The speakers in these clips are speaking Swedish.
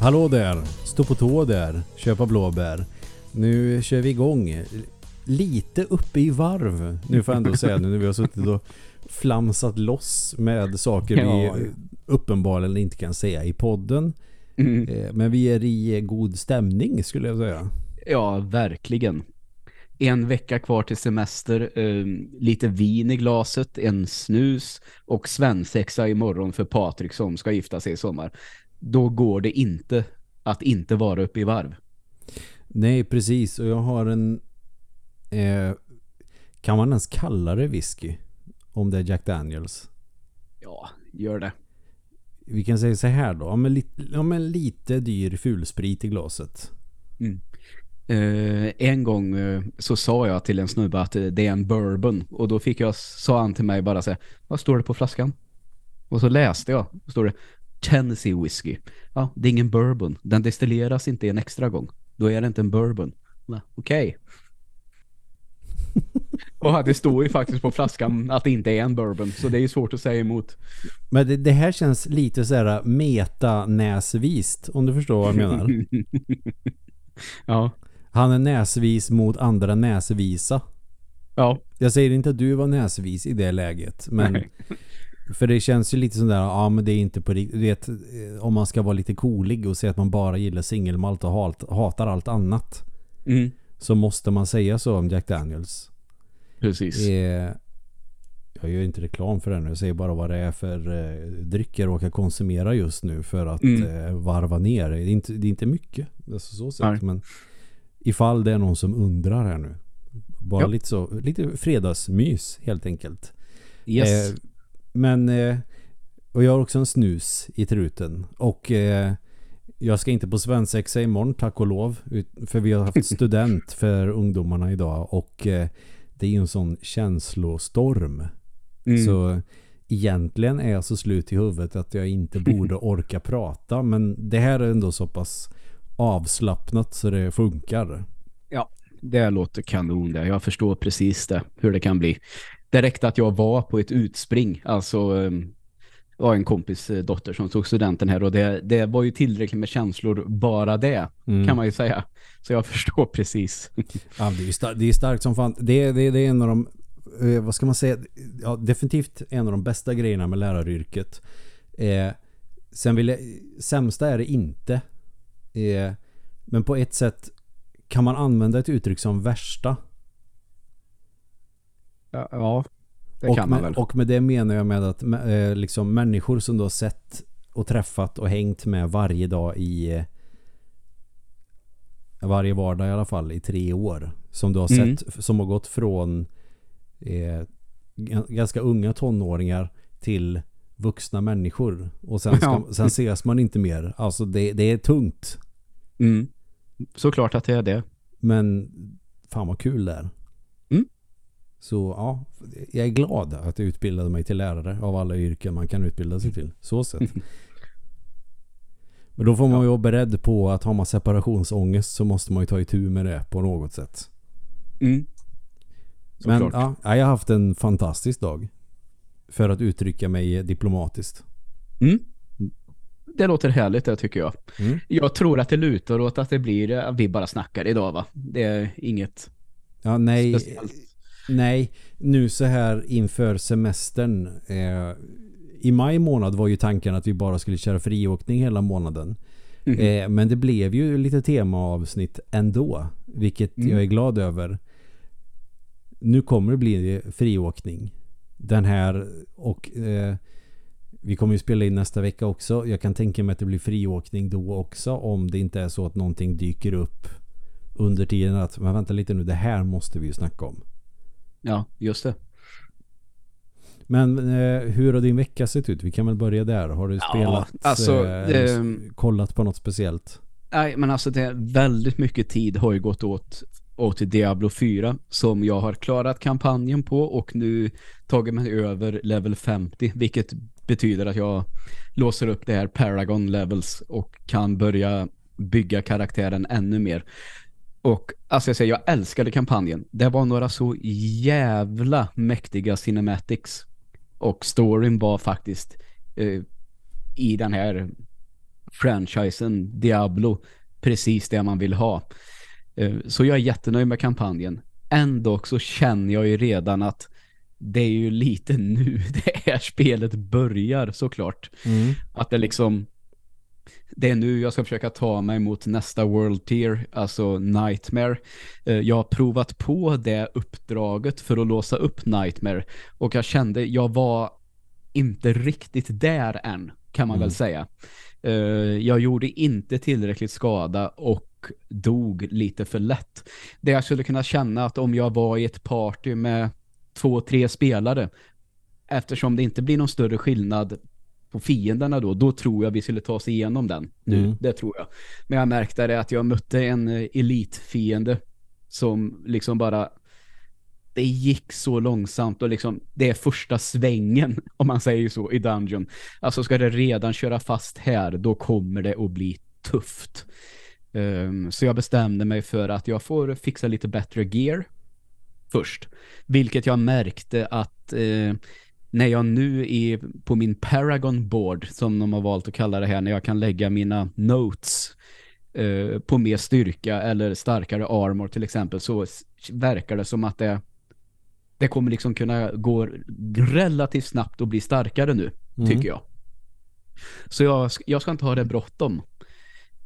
Hallå där! Stå på tå där. Köpa blåbär. Nu kör vi igång. Lite uppe i varv. Nu får jag ändå säga nu när vi har suttit och flamsat loss med saker Ja. vi uppenbarligen inte kan säga i podden. Mm. Eh, Men vi är i god stämning skulle jag säga. Ja, verkligen. En vecka kvar till semester, eh, lite vin i glaset, en snus och svensexa imorgon för Patrik som ska gifta sig i sommar. Då går det inte att inte vara uppe i varv. Nej, precis. Och jag har en... Eh, kan man ens kalla det whisky? Om det är Jack Daniels. Ja, gör det. Vi kan säga så här då. Ja, men lite, ja, men lite dyr fulsprit i glaset. Eh, en gång eh, så sa jag till en snubbe att eh, det är en bourbon och då fick jag, sa han till mig bara så här, vad står det på flaskan? Och så läste jag, då står det Tennessee whisky. Ja, det är ingen bourbon. Den destilleras inte en extra gång. Då är det inte en bourbon. Okej. och det står ju faktiskt på flaskan att det inte är en bourbon. Så det är ju svårt att säga emot. Men det, det här känns lite så här meta-näsvist. Om du förstår vad jag menar. Ja. Han är näsvis mot andra näsvisa. Ja. Jag säger inte att du var näsvis i det läget. Men Nej. För det känns ju lite sådär, ja men det är inte på riktigt. Du vet, eh, om man ska vara lite coolig och säga att man bara gillar singelmalt och hat, hatar allt annat. Mm. Så måste man säga så om Jack Daniels. Precis. Eh, jag gör inte reklam för det nu. Jag säger bara vad det är för eh, drycker jag kan konsumera just nu för att Mm. eh, varva ner. Det är inte, det är inte mycket. Alltså så sett. Nej. Men ifall det är någon som undrar här nu. Bara Ja. lite så, lite fredagsmys helt enkelt. Yes. Eh, men eh, och jag har också en snus i truten och eh, jag ska inte på svensexa imorgon tack och lov för vi har haft student för ungdomarna idag och eh, det är ju en sån känslostorm Mm. så egentligen är jag så slut i huvudet att jag inte borde orka prata men det här är ändå så pass avslappnat så det funkar. Det låter kanon det. Jag förstår precis det, hur det kan bli. Det räckte att jag var på ett utspring. Alltså um, var en kompis eh, dotter som tog studenten här och det, det var ju tillräckligt med känslor bara det Mm. kan man ju säga. Så jag förstår precis. Ja, det, är star- det är starkt som fan. Det, är- det, det är en av de, eh, vad ska man säga, ja, definitivt en av de bästa grejerna med läraryrket. Eh, sen vill jag, sämsta är det inte. Eh, men på ett sätt kan man använda ett uttryck som värsta. Ja, ja det och, kan man med, väl. och med det menar jag med att eh, liksom människor som du har sett och träffat och hängt med varje dag i eh, varje vardag i alla fall i tre år som du har Mm. sett som har gått från eh, ganska unga tonåringar till vuxna människor och sen, ska, Ja. sen ses man inte mer alltså det, det är tungt Mm. Såklart att det är det. men fan vad kul det är. Så ja jag är glad att jag utbildade mig till lärare av alla yrken man kan utbilda sig till så sett men då får man ju vara beredd på att har man separationsångest så måste man ju ta itu med det på något sätt Mm. Men ja, jag har haft en fantastisk dag. För att uttrycka mig diplomatiskt. Mm. Det låter härligt det tycker jag. Mm. Jag tror att det lutar åt att det blir eh, vi bara snackar idag va? Det är inget Ja, nej, speciellt. Nej, nu så här inför semestern. Eh, I maj månad var ju tanken att vi bara skulle köra friåkning hela månaden. Mhm. Eh, men det blev ju lite temaavsnitt ändå. Vilket Mm. jag är glad över. Nu kommer det bli friåkning. Den här och eh, vi kommer ju spela in nästa vecka också. Jag kan tänka mig att det blir friåkning då också. Om det inte är så att någonting dyker upp under tiden att men vänta lite nu, det här måste vi ju snacka om. Ja, just det. Men eh, hur har din vecka sett ut? Vi kan väl börja där. Har du Ja, spelat alltså, eh, s- kollat på något speciellt? Nej, men alltså det är väldigt mycket tid har ju gått åt åt Diablo 4 som jag har klarat kampanjen på och nu tagit mig över level 50 vilket betyder att jag låser upp det här Paragon levels och kan börja bygga karaktären ännu mer. Och alltså jag säger, jag älskade kampanjen. Det var några så jävla mäktiga cinematics. Och storyn var faktiskt eh, i den här franchisen Diablo precis det man vill ha. Eh, så jag är jättenöjd med kampanjen. Ändå så känner jag ju redan att det är ju lite nu det här spelet börjar såklart. Mm. Att det liksom det är nu jag ska försöka ta mig mot nästa World Tier, alltså Nightmare. Eh, Jag har provat på det uppdraget för att låsa upp Nightmare och jag kände jag var inte riktigt där än, kan man Mm. väl säga. Eh, Jag gjorde inte tillräckligt skada och dog lite för lätt. Det jag skulle kunna känna att om jag var i ett party med två, tre spelare eftersom det inte blir någon större skillnad på fienderna då, då tror jag vi skulle ta oss igenom den nu, Mm. det tror jag. Men jag märkte det att jag mötte en eh, elitfiende som liksom bara det gick så långsamt och liksom det är första svängen om man säger så i Dungeon. Alltså ska det redan köra fast här då kommer det att bli tufft. Ehm, så jag bestämde mig för att jag får fixa lite bättre gear först. Vilket jag märkte att eh, när jag nu är på min Paragon board som de har valt att kalla det här när jag kan lägga mina notes eh, på mer styrka eller starkare armor till exempel så verkar det som att det det kommer liksom kunna gå relativt snabbt och bli starkare nu, Mm. tycker jag. Så jag, jag ska inte ha det bråttom.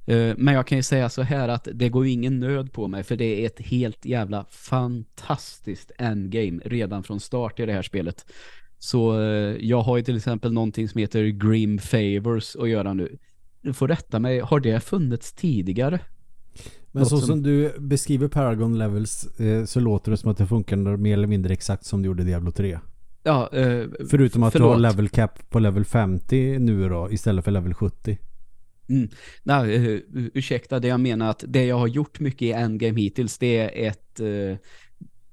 Eh, Men jag kan ju säga så här att det går ingen nöd på mig för det är ett helt jävla fantastiskt endgame redan från start i det här spelet. Så eh, jag har ju till exempel någonting som heter Grim Favors att göra nu. Du får rätta mig, har det funnits tidigare? Men Något så som- som du beskriver Paragon Levels eh, så låter det som att det funkar mer eller mindre exakt som det gjorde Diablo 3. Ja, eh, Förutom att du har förlåt. level cap på level 50 nu då istället för level 70. Nej, uh, ursäkta det jag menar att det jag har gjort mycket i Endgame hittills det är ett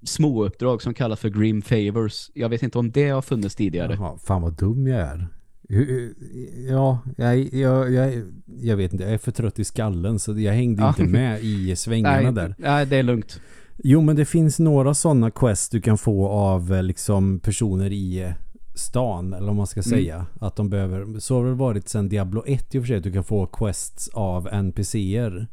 uh, småuppdrag som kallas för Grim Favors. Jag vet inte om det har funnits tidigare. Jaha, fan vad dum jag är. Ja, jag, jag, jag, jag vet inte. Jag är för trött i skallen så jag hängde inte med i svängarna Nej, där. nej, det är lugnt. Jo, men det finns några sådana quest du kan få av eh, liksom personer i eh, stan, eller om man ska Mm. säga. Att de behöver, så har det varit sedan Diablo 1 i och för sig, att du kan få quests av NPCer.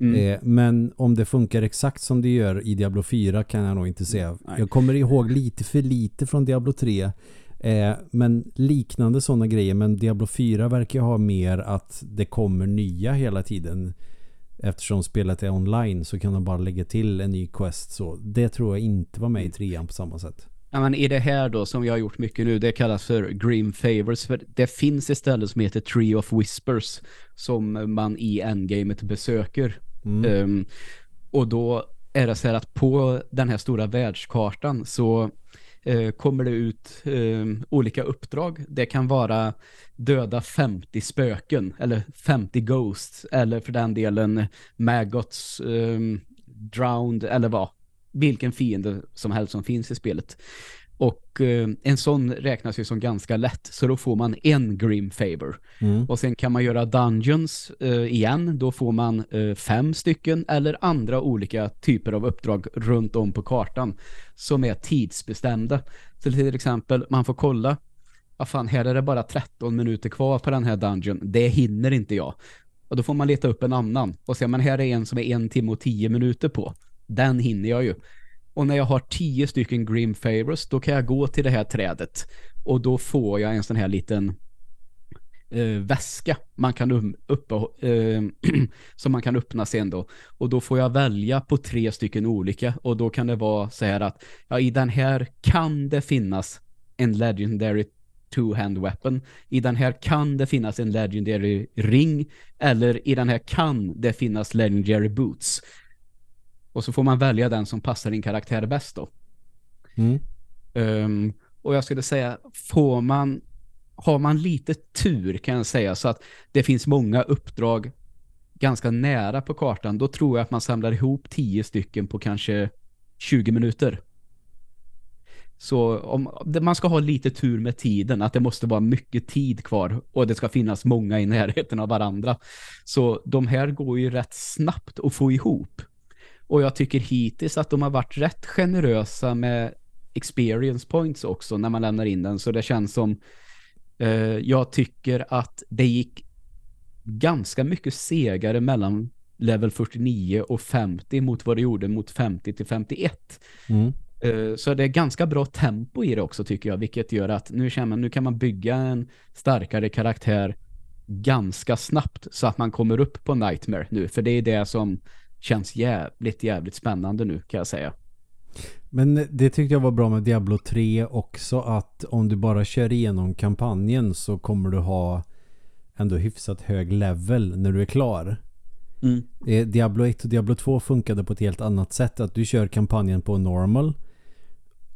Mm. Eh, men om det funkar exakt som det gör i Diablo 4 kan jag nog inte säga. Nej. Jag kommer ihåg lite för lite från Diablo 3. Eh, men liknande sådana grejer. Men Diablo 4 verkar ha mer att det kommer nya hela tiden. Eftersom spelet är online så kan de bara lägga till en ny quest. Så det tror jag inte var med i trean på samma sätt. Ja, men i det här då som jag har gjort mycket nu, det kallas för Grim Favors. För det finns ett ställe som heter Tree of Whispers som man i endgamet besöker. Mm. Ehm, och då är det så här att på den här stora världskartan så eh, kommer det ut ehm, olika uppdrag. Det kan vara döda 50 spöken eller 50 ghosts eller för den delen maggots, ehm, drowned eller vad. Vilken fiende som helst som finns i spelet. Och eh, en sån räknas ju som ganska lätt så då får man en grim favor. Mm. Och sen kan man göra dungeons eh, igen. Då får man eh, fem stycken eller andra olika typer av uppdrag runt om på kartan som är tidsbestämda. Så till exempel, man får kolla vad fan, här är det bara 13 minuter kvar på den här dungeon. Det hinner inte jag. Och då får man leta upp en annan. Och se, men här är en som är en timme och tio minuter på. Den hinner jag ju. Och när jag har tio stycken Grim Favors, då kan jag gå till det här trädet. Och då får jag en sån här liten eh, väska man kan uppe, eh, som man kan öppna sen då. Och då får jag välja på tre stycken olika. Och då kan det vara så här att ja, i den här kan det finnas en legendary two-hand weapon. I den här kan det finnas en legendary ring. Eller i den här kan det finnas legendary boots. Och så får man välja den som passar din karaktär bäst då. Mm. Ehm, och jag skulle säga, får man, har man lite tur kan jag säga så att det finns många uppdrag ganska nära på kartan, då tror jag att man samlar ihop 10 stycken på kanske 20 minuter. Så om man ska ha lite tur med tiden, att det måste vara mycket tid kvar och det ska finnas många i närheten av varandra. Så de här går ju rätt snabbt att få ihop. Och jag tycker hittills att de har varit rätt generösa med experience points också när man lämnar in den. Så det känns som eh, jag tycker att det gick ganska mycket segare mellan level 49 och 50 mot vad det gjorde mot 50 till 51. Mm. Eh, Så det är ganska bra tempo i det också tycker jag, vilket gör att nu, känner man, nu kan man bygga en starkare karaktär ganska snabbt så att man kommer upp på Nightmare nu, för det är det som känns jävligt, jävligt spännande nu kan jag säga. Men det tyckte jag var bra med Diablo 3 också att om du bara kör igenom kampanjen så kommer du ha ändå hyfsat hög level när du är klar. Mm. Eh, Diablo 1 och Diablo 2 funkade på ett helt annat sätt. Att du kör kampanjen på normal.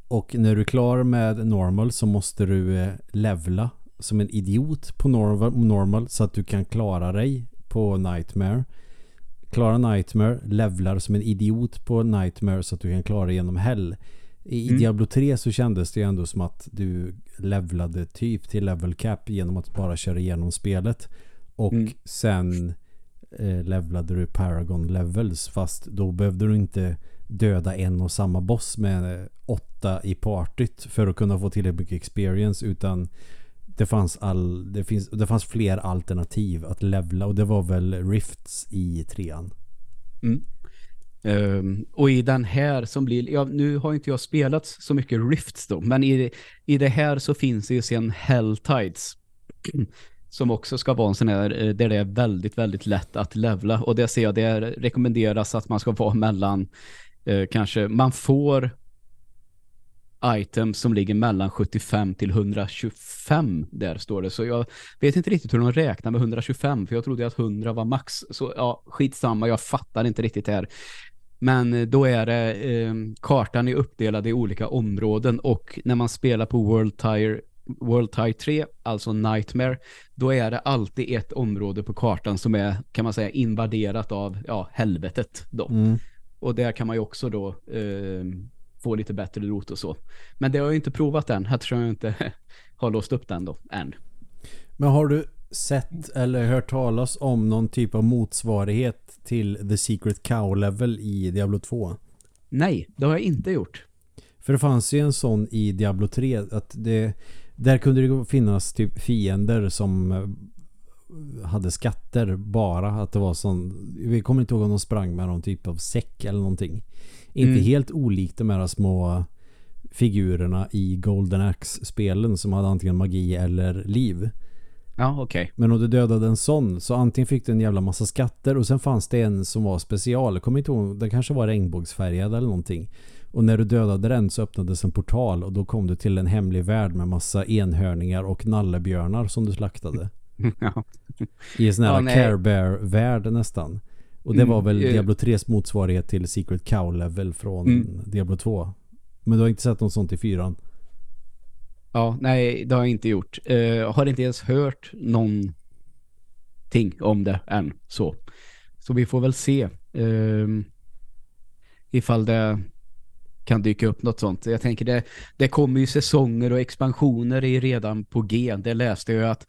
Och när du är klar med normal så måste du eh, levla som en idiot på normal, normal så att du kan klara dig på Nightmare. Klara Nightmare, levlar som en idiot på Nightmare så att du kan klara genom Hell. I Mm. Diablo 3 så kändes det ändå som att du levlade typ till level cap genom att bara köra igenom spelet. Och Mm. sen eh, levlade du Paragon levels fast då behövde du inte döda en och samma boss med åtta i partyt för att kunna få tillräckligt mycket experience utan det fanns, all, det, finns, det fanns fler alternativ att levla och det var väl rifts i trean. Mm. Ehm, och i den här som blir, ja, nu har inte jag spelat så mycket Rifts då, men i, i det här så finns det ju sen Helltides som också ska vara en sån här eh, där det är väldigt, väldigt lätt att levla och det ser jag, det rekommenderas att man ska vara mellan eh, kanske, man får items som ligger mellan 75 till 125 där står det. Så jag vet inte riktigt hur de räknar med 125 för jag trodde att 100 var max. Så ja, skitsamma, jag fattar inte riktigt det här. Men eh, då är det eh, kartan är uppdelad i olika områden och när man spelar på World Tire World Tire 3, alltså Nightmare, då är det alltid ett område på kartan som är, kan man säga, invaderat av ja, helvetet då. Mm. Och där kan man ju också då eh, få lite bättre rot och så. Men det har jag inte provat än, eftersom jag inte har låst upp den då, än. Men har du sett eller hört talas om någon typ av motsvarighet till The Secret Cow level i Diablo 2? Nej, det har jag inte gjort. För det fanns ju en sån i Diablo 3 att det där kunde det finnas typ fiender som eh, hade skatter bara att det var sån vi kommer inte ihåg om de sprang med någon typ av säck eller någonting. Inte Mm. helt olikt de här små figurerna i Golden Axe-spelen som hade antingen magi eller liv. Ja, okej. Men om du dödade en sån så antingen fick du en jävla massa skatter och sen fanns det en som var special. Jag kommer inte ihåg, den kanske var regnbågsfärgad eller någonting. Och när du dödade den så öppnades en portal och då kom du till en hemlig värld med massa enhörningar och nallebjörnar som du slaktade. ja. I en sån här Ja. Care Bear-värld nästan. Och det Mm, var väl eh. Diablo 3s motsvarighet till Secret Cow level från Mm. Diablo 2. Men du har inte sett något sånt i fyran? ja, nej, det har jag inte gjort. Eh, har inte ens hört någonting om det än. Så, så vi får väl se ehm, ifall det kan dyka upp något sånt. Jag tänker det, det kommer ju säsonger och expansioner är redan på G. Det läste jag att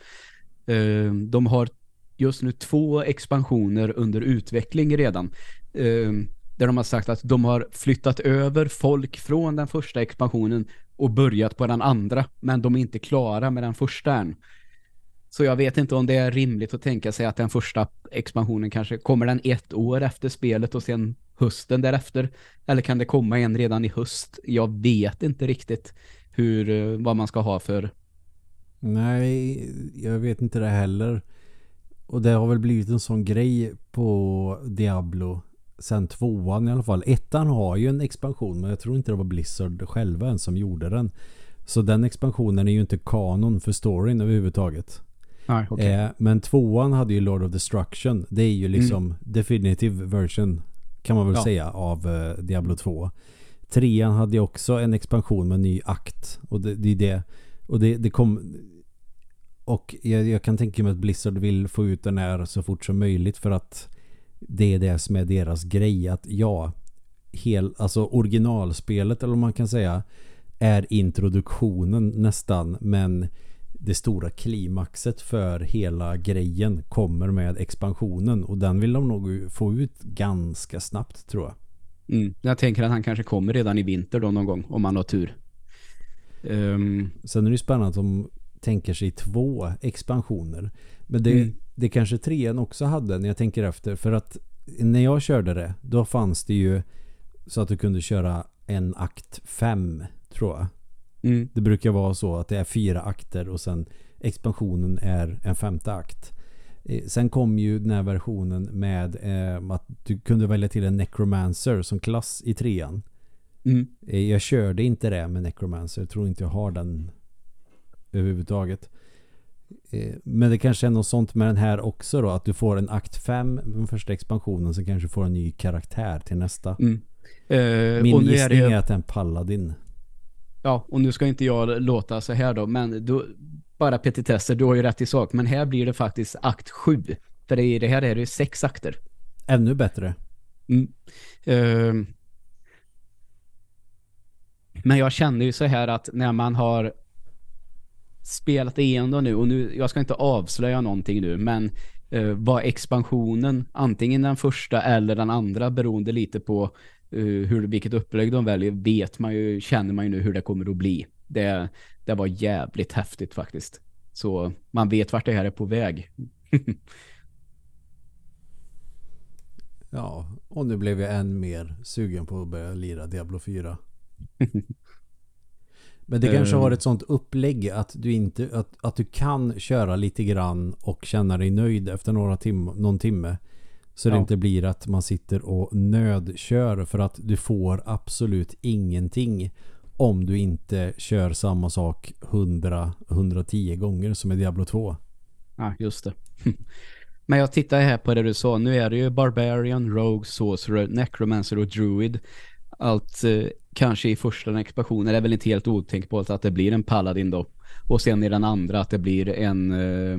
eh, de har just nu två expansioner under utveckling redan. Eh, där de har sagt att de har flyttat över folk från den första expansionen och börjat på den andra. Men de är inte klara med den första än. Så jag vet inte om det är rimligt att tänka sig att den första expansionen kanske kommer den ett år efter spelet och sen hösten därefter. Eller kan det komma en redan i höst? Jag vet inte riktigt hur, eh, vad man ska ha för... Nej, jag vet inte det heller. Och det har väl blivit en sån grej på Diablo sen tvåan i alla fall. Ettan har ju en expansion men jag tror inte det var Blizzard själva än som gjorde den. Så den expansionen är ju inte kanon för storyn överhuvudtaget. Nej, Eh, men tvåan hade ju Lord of Destruction. Det är ju liksom definitive version kan man väl Ja. säga av eh, Diablo 2. Trean hade ju också en expansion med en ny akt. Och det, det är det. Och det, det kom... Och jag, jag kan tänka mig att Blizzard vill få ut den här så fort som möjligt för att det är det som är deras grej. Att ja, hel, alltså originalspelet eller vad man kan säga är introduktionen nästan men det stora klimaxet för hela grejen kommer med expansionen och den vill de nog få ut ganska snabbt tror jag. Mm. Jag tänker att han kanske kommer redan i vinter då någon gång om man har tur. Ehm, Sen är det ju spännande de tänker sig två expansioner. Men det, Mm. det kanske trean också hade när jag tänker efter. För att när jag körde det, då fanns det ju så att du kunde köra en akt fem, tror jag. Mm. Det brukar vara så att det är fyra akter och sen expansionen är en femte akt. Eh, Sen kom ju den här versionen med eh, att du kunde välja till en necromancer som klass i trean. Mm. Eh, Jag körde inte det med necromancer. Jag tror inte jag har den överhuvudtaget. Eh, Men det kanske är något sånt med den här också då. Att du får en akt 5 med den första expansionen. Så kanske du får en ny karaktär till nästa. Mm. Eh, Min nu är gissning det, är att det är en paladin. Ja, och nu ska inte jag låta så här då, men då, bara petitesser, du har ju rätt i sak, men här blir det faktiskt akt 7. För i det här är det sex akter. Ännu bättre. Mm. Ehm. men jag känner ju så här att när man har spelat igenom nu, och nu, jag ska inte avslöja någonting nu, men uh, vad expansionen, antingen den första eller den andra, beroende lite på eh, hur, vilket upplägg de väljer, vet man ju, känner man ju nu hur det kommer att bli. Det, det var jävligt häftigt faktiskt. Så man vet vart det här är på väg. Ja, och nu blev jag än mer sugen på att börja lira Diablo 4. Men det kanske har ett sånt upplägg att du inte att, att du kan köra lite grann och känna dig nöjd efter några tim någon timme. Så det Ja. inte blir att man sitter och nödkör för att du får absolut ingenting om du inte kör samma sak 100-110 gånger som i Diablo 2. Ja, just det. Men jag tittar här på det du sa. Nu är det ju Barbarian, Rogue, Sorcerer, Necromancer och Druid. Allt eh, kanske i första expansionen är väl inte helt otänkbart att det blir en Paladin då. Och sen i den andra att det blir en... Eh,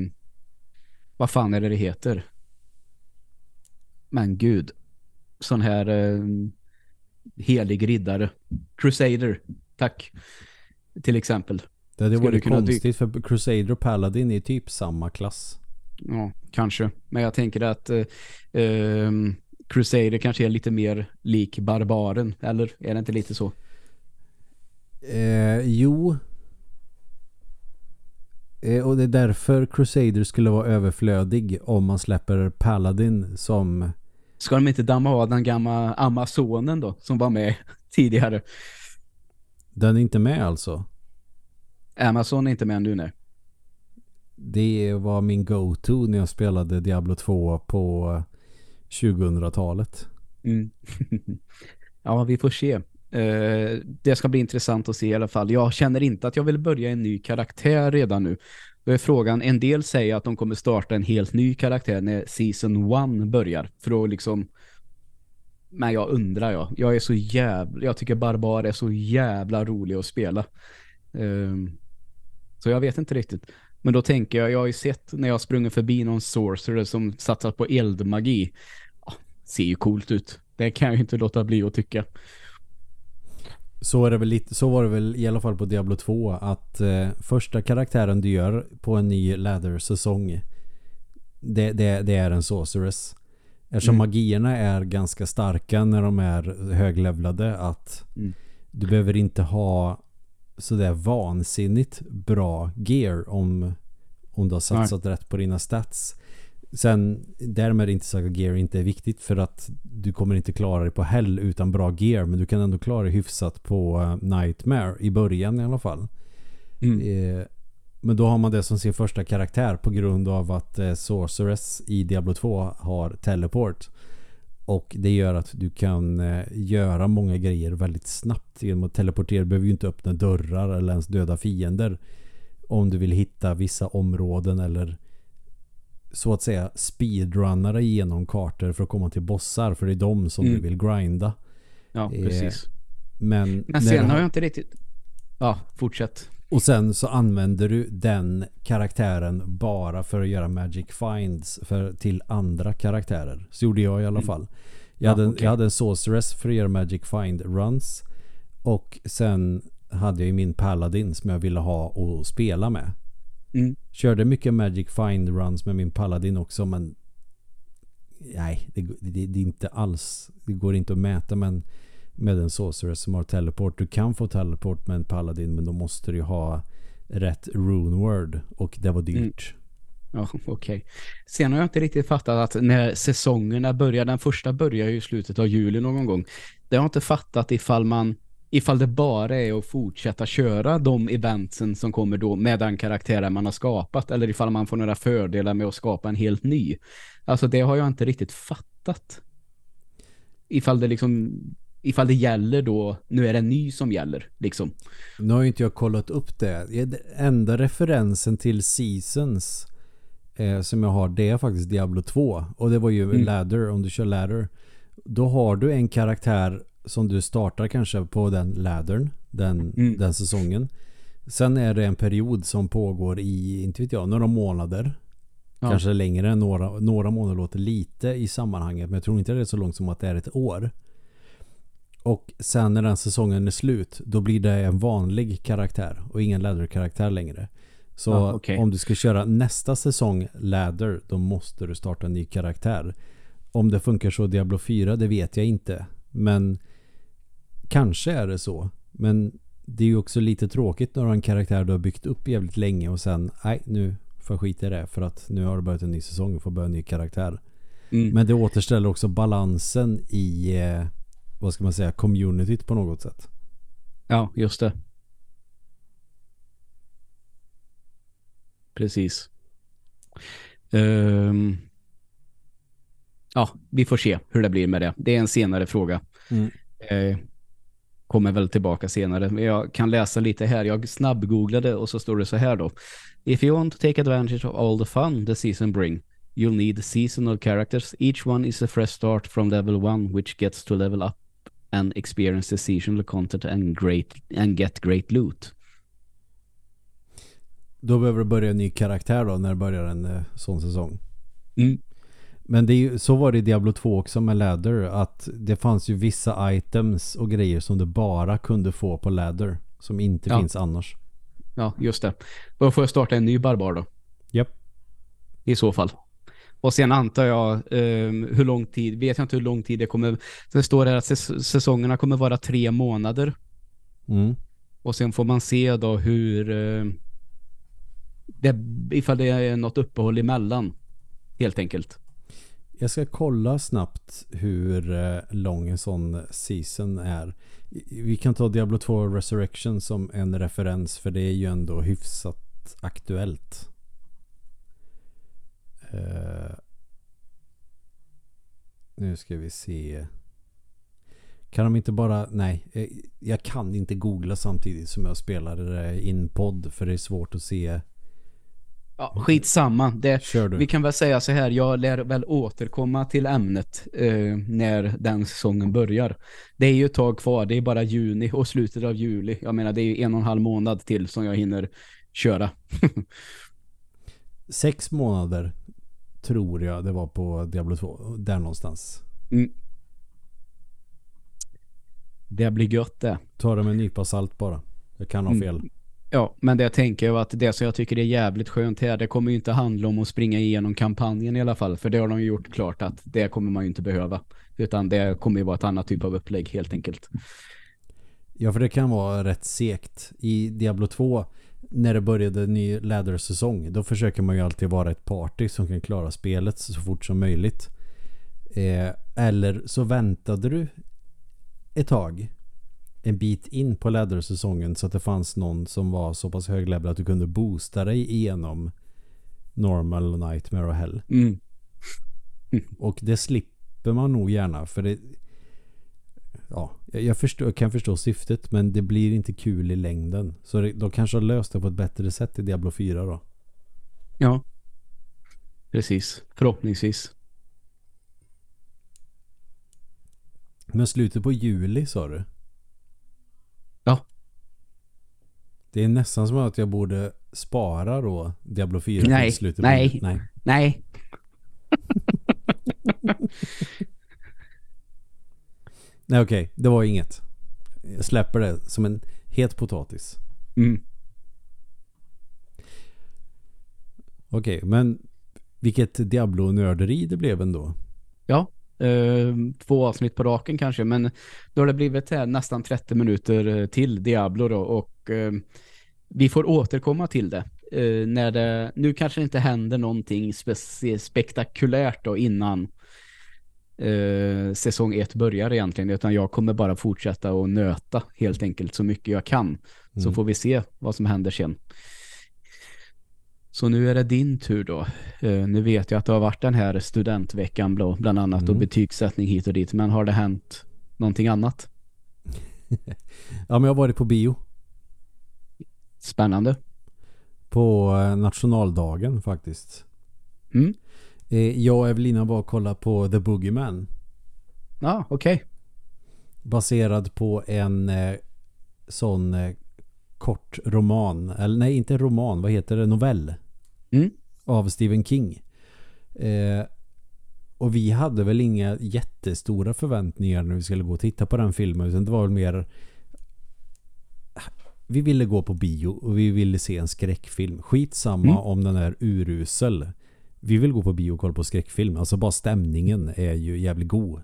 vad fan är det det heter? Men gud. Sån här eh, helig riddare. Crusader. Tack. Till exempel. Det hade varit konstigt för Crusader och Paladin är typ samma klass. Ja, kanske. Men jag tänker att eh, ehm, Crusader kanske är lite mer lik Barbaren. Eller är det inte lite så? Eh, jo. Eh, och det är därför Crusader skulle vara överflödig om man släpper Paladin som... Ska de inte damma av den gamla Amazonen då? Som var med tidigare. Den är inte med alltså. Amazon är inte med nu nej. Det var min go-to när jag spelade Diablo 2 på 2000-talet. Mm. ja, vi får se. Uh, det ska bli intressant att se i alla fall. Jag känner inte att jag vill börja en ny karaktär redan nu. Då är frågan, en del säger att de kommer starta en helt ny karaktär när Season 1 börjar. För att liksom... Men jag undrar jag. Jag är så jävla... Jag tycker Barbar är så jävla rolig att spela. Uh, så jag vet inte riktigt. Men då tänker jag, jag har ju sett när jag sprungit förbi någon sorcerer som satsat på eldmagi. Ja, ser ju coolt ut. Det kan jag ju inte låta bli att tycka. Så, är det väl lite, så var det väl i alla fall på Diablo 2 att eh, första karaktären du gör på en ny ladder-säsong det, det, det är en sorceress. Eftersom Mm. magierna är ganska starka när de är höglevlade att Mm. du behöver inte ha sådär vansinnigt bra gear om, om du har satsat rätt på dina stats. Sen därmed är det inte sagt att gear inte är viktigt för att du kommer inte klara dig på hell utan bra gear men du kan ändå klara dig hyfsat på eh, Nightmare i början i alla fall. Mm. Eh, men då har man det som sin första karaktär på grund av att eh, Sorceress i Diablo 2 har teleport. Och det gör att du kan eh, göra många grejer väldigt snabbt. Genom att teleportera behöver ju inte öppna dörrar eller ens döda fiender. Om du vill hitta vissa områden eller så att säga speedrunnare genom kartor för att komma till bossar. För det är de som Mm. du vill grinda. Ja, Eh, precis. Men, Men sen har jag inte riktigt... Ja, fortsätt. Och sen så använder du den karaktären bara för att göra magic finds för, till andra karaktärer. Så gjorde jag i alla Mm. fall. Jag, Ja, hade, en- okej. jag hade en sorceress för att göra magic find runs. Och sen hade jag ju min paladin som jag ville ha och spela med. Mm. Körde mycket magic find runs med min paladin också men nej, det, det, det är inte alls det går inte att mäta men med en sorceress som har teleport. Du kan få teleport med en paladin men då måste du ju ha rätt rune word och det var dyrt. Ja, okej. Okay. Sen har jag inte riktigt fattat att när säsongerna börjar, den första börjar ju i slutet av juli någon gång. Det har jag inte fattat ifall man ifall det bara är att fortsätta köra de eventsen som kommer då med den karaktären man har skapat eller ifall man får några fördelar med att skapa en helt ny. Alltså det har jag inte riktigt fattat. Ifall det liksom ifall det gäller då, nu är det en ny som gäller liksom. Nu har inte jag kollat upp det. Enda referensen till Seasons eh, som jag har det är faktiskt Diablo 2 och det var ju mm. ladder om du kör ladder. Då har du en karaktär som du startar kanske på den laddern den, mm. den säsongen. Sen är det en period som pågår i, inte vet jag, några månader. Ja. Kanske längre än några, några månader låter lite i sammanhanget. Men jag tror inte det är så långt som att det är ett år. Och sen när den säsongen är slut då blir det en vanlig karaktär och ingen ladder-karaktär längre. Så ja, okay. om du ska köra nästa säsong ladder då måste du starta en ny karaktär. Om det funkar så Diablo 4 det vet jag inte. Men kanske är det så. Men det är ju också lite tråkigt när du har en karaktär du har byggt upp jävligt länge och sen nej nu får jag skita i det för att nu har det börjat en ny säsong och får börja en ny karaktär. Mm. Men det återställer också balansen i eh, vad ska man säga, communityt på något sätt. Ja, just det. Precis. Um, ja, vi får se hur det blir med det. Det är en senare fråga. Mm. Uh, kommer väl tillbaka senare. Men jag kan läsa lite här. Jag snabbgooglade och så står det så här då. If you want to take advantage of all the fun the season bring, you'll need seasonal characters. Each one is a fresh start from level 1 which gets to level up and experience the seasonal content and, great, and get great loot. Då behöver du börja en ny karaktär då när det börjar en eh, sån säsong. Mm. Men det är ju, så var det i Diablo 2 också med Ladder att det fanns ju vissa items och grejer som du bara kunde få på Ladder som inte ja. finns annars. Ja, just det. Då får jag starta en ny barbar då. Japp. I så fall. Och sen antar jag eh, hur lång tid, vet jag inte hur lång tid det kommer. Det står här att säsongerna kommer vara tre månader. Mm. Och sen får man se då hur eh, det, ifall det är något uppehåll emellan. Helt enkelt. Jag ska kolla snabbt hur eh, lång en sån season är. Vi kan ta Diablo 2 Resurrection som en referens för det är ju ändå hyfsat aktuellt. Uh, nu ska vi se. Kan de inte bara... Nej, eh, jag kan inte googla samtidigt som jag spelar in podd för det är svårt att se. Ja, skitsamma. Det, Kör du. Vi kan väl säga så här, jag lär väl återkomma till ämnet eh, när den säsongen börjar. Det är ju ett tag kvar, det är bara juni och slutet av juli. Jag menar, det är ju en och en halv månad till som jag hinner köra. Sex månader tror jag det var på Diablo 2. Där någonstans. Mm. Det blir gött det. Ta det med en nypa salt bara. Jag kan ha mm. fel. Mm. Ja, men det jag tänker jag att det som jag tycker är jävligt skönt här, det kommer ju inte handla om att springa igenom kampanjen i alla fall. För det har de ju gjort klart att det kommer man ju inte behöva. Utan det kommer ju vara ett annat typ av upplägg helt enkelt. Ja, för det kan vara rätt sekt. I Diablo 2 när det började ny lädersäsong då försöker man ju alltid vara ett party som kan klara spelet så fort som möjligt. Eh, eller så väntade du ett tag en bit in på lädersäsongen så att det fanns någon som var så pass hög level att du kunde boosta dig igenom normal, nightmare och hell. Mm. och det slipper man nog gärna för det ja, jag förstår, kan förstå syftet men det blir inte kul i längden. Så det, de kanske har löst det på ett bättre sätt i Diablo 4 då. Ja. Precis. Förhoppningsvis. Men slutet på juli sa du? Ja. Det är nästan som att jag borde spara då Diablo 4 nej, slutet nej, på Nej, nej. Nej okej, okay. det var inget. Jag släpper det som en het potatis. Mm. Okej, okay, men vilket Diablo-nörderi det blev ändå. Ja, eh, två avsnitt på raken kanske, men då har det blivit här nästan 30 minuter till Diablo då och eh, vi får återkomma till det. eh, när det, nu kanske det inte händer någonting spe- spektakulärt då innan eh, säsong ett börjar egentligen utan jag kommer bara fortsätta och nöta helt enkelt så mycket jag kan. Så Mm. får vi se vad som händer sen. Så nu är det din tur då. Eh, nu vet jag att det har varit den här studentveckan bl- bland annat och Mm. betygssättning hit och dit. Men har det hänt någonting annat? Ja, men jag har varit på bio. Spännande. På eh, nationaldagen faktiskt. Mm. Eh, Jag och Evelina var och kollade på The Boogeyman. Ja, okej. Baserad på en eh, sån eh, kort roman. Eller nej, inte roman. Vad heter det? Novell. Mm. Av Stephen King. Eh, och vi hade väl inga jättestora förväntningar när vi skulle gå och titta på den filmen. Utan det var väl mer... Vi ville gå på bio och vi ville se en skräckfilm. Skitsamma Mm. om den är urusel. Vi vill gå på bio och kolla på skräckfilm. Alltså bara stämningen är ju jävligt god.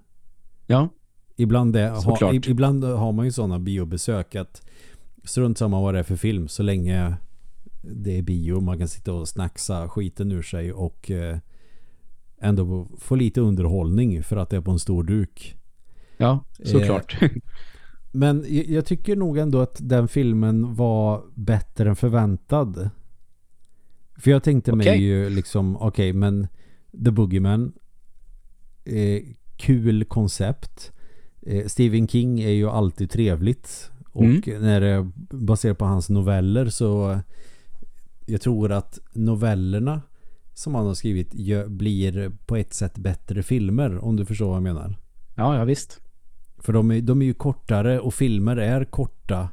Ja, Ibland, är, ha, ibland har man ju sådana biobesök att strunt samma vad det är för film så länge det är bio man kan sitta och snacksa skiten ur sig och eh, ändå få lite underhållning för att det är på en stor duk. ja, såklart. Men jag, jag tycker nog ändå att den filmen var bättre än förväntad. För jag tänkte mig Okej. ju liksom, okej men The Boogeyman eh, kul koncept. Eh, Stephen King är ju alltid trevligt. Och Mm. när det baserat på hans noveller så jag tror att novellerna som han har skrivit gör, blir på ett sätt bättre filmer om du förstår vad jag menar. ja, ja, visst. För de är, de är ju kortare och filmer är korta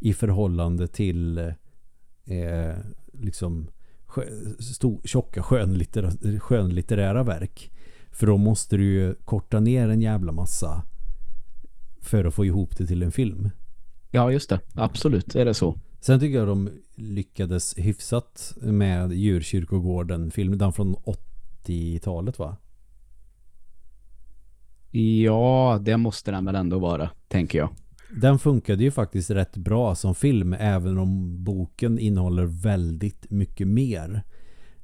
i förhållande till eh, liksom skö, sto, tjocka skönlittera, skönlitterära verk. För då måste du ju korta ner en jävla massa för att få ihop det till en film. Ja, just det. Absolut, är det så. Sen tycker jag de lyckades hyfsat med djurkyrkogården filmen, den från 80-talet va? Ja, det måste den väl ändå vara, tänker jag. Den funkade ju faktiskt rätt bra som film även om boken innehåller väldigt mycket mer.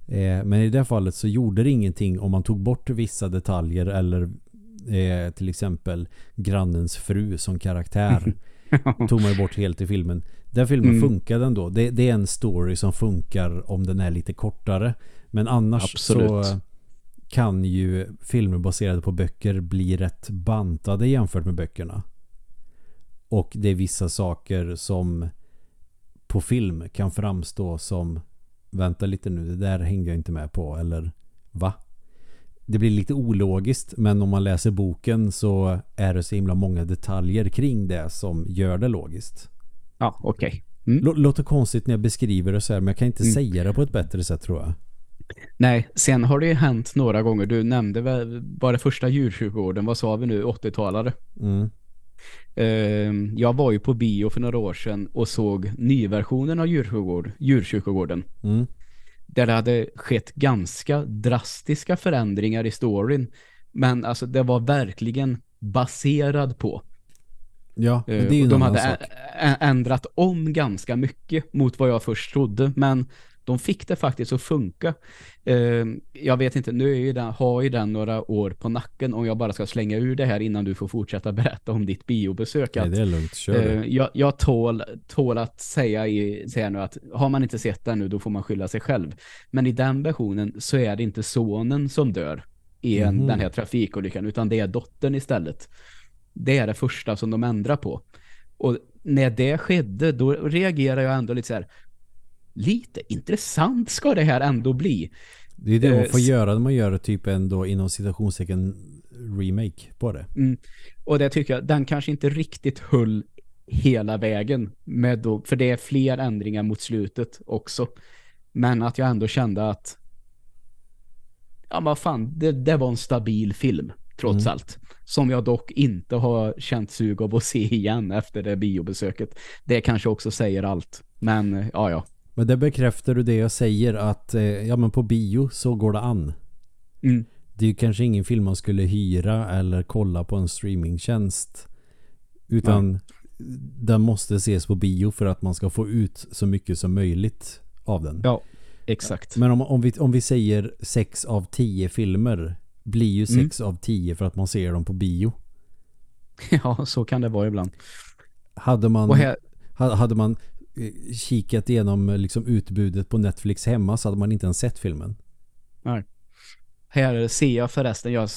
Eh, men i det fallet så gjorde det ingenting om man tog bort vissa detaljer eller eh, till exempel grannens fru som karaktär tog man ju bort helt i filmen. Den filmen Mm. funkade ändå. Det, det är en story som funkar om den är lite kortare. Men annars Absolut. så kan ju filmer baserade på böcker bli rätt bantade jämfört med böckerna. Och det är vissa saker som på film kan framstå som vänta lite nu, det där hängde jag inte med på eller va? Det blir lite ologiskt men om man läser boken så är det så himla många detaljer kring det som gör det logiskt. Ja, okej. Mm. Lå- Låter konstigt när jag beskriver det så här men jag kan inte Mm. säga det på ett bättre sätt tror jag. Nej, sen har det ju hänt några gånger. Du nämnde väl bara första djursjukvården. Vad sa vi nu? 80-talare. Mm. Eh, jag var ju på bio för några år sedan och såg nyversionen av djurkyrkogården. Mm. Där det hade skett ganska drastiska förändringar i storyn. Men alltså det var verkligen baserad på. Ja, det är ju en de hade sak. ändrat om ganska mycket mot vad jag först trodde. Men de fick det faktiskt att funka. Eh, jag vet inte, nu är ju den, har ju den några år på nacken om jag bara ska slänga ur det här innan du får fortsätta berätta om ditt biobesök. Nej, det är lugnt, kör eh, jag, jag tål, tål att säga, i, säga nu att har man inte sett den nu då får man skylla sig själv. Men i den versionen så är det inte sonen som dör i en, Mhm. den här trafikolyckan utan det är dottern istället. Det är det första som de ändrar på. Och när det skedde då reagerar jag ändå lite så här lite intressant ska det här ändå bli. Det är det man eh, får göra när man gör typ ändå inom citationstecken remake på det. Och det tycker jag, den kanske inte riktigt höll hela vägen med då, för det är fler ändringar mot slutet också. Men att jag ändå kände att ja men vad fan, det, det var en stabil film trots Mm. allt. Som jag dock inte har känt sug av att se igen efter det biobesöket. Det kanske också säger allt. Men ja, ja. Men det bekräftar du det jag säger att eh, ja men på bio så går det an. Mm. Det är ju kanske ingen film man skulle hyra eller kolla på en streamingtjänst. Utan den måste ses på bio för att man ska få ut så mycket som möjligt av den. Ja, Exakt. Men om, om, vi, om vi säger sex av tio filmer blir ju Mm. sex av tio för att man ser dem på bio. Ja, så kan det vara ibland. Hade man, här, ha- hade man kikat igenom eh, liksom utbudet på Netflix hemma så hade man inte ens sett filmen. här ser jag förresten, jag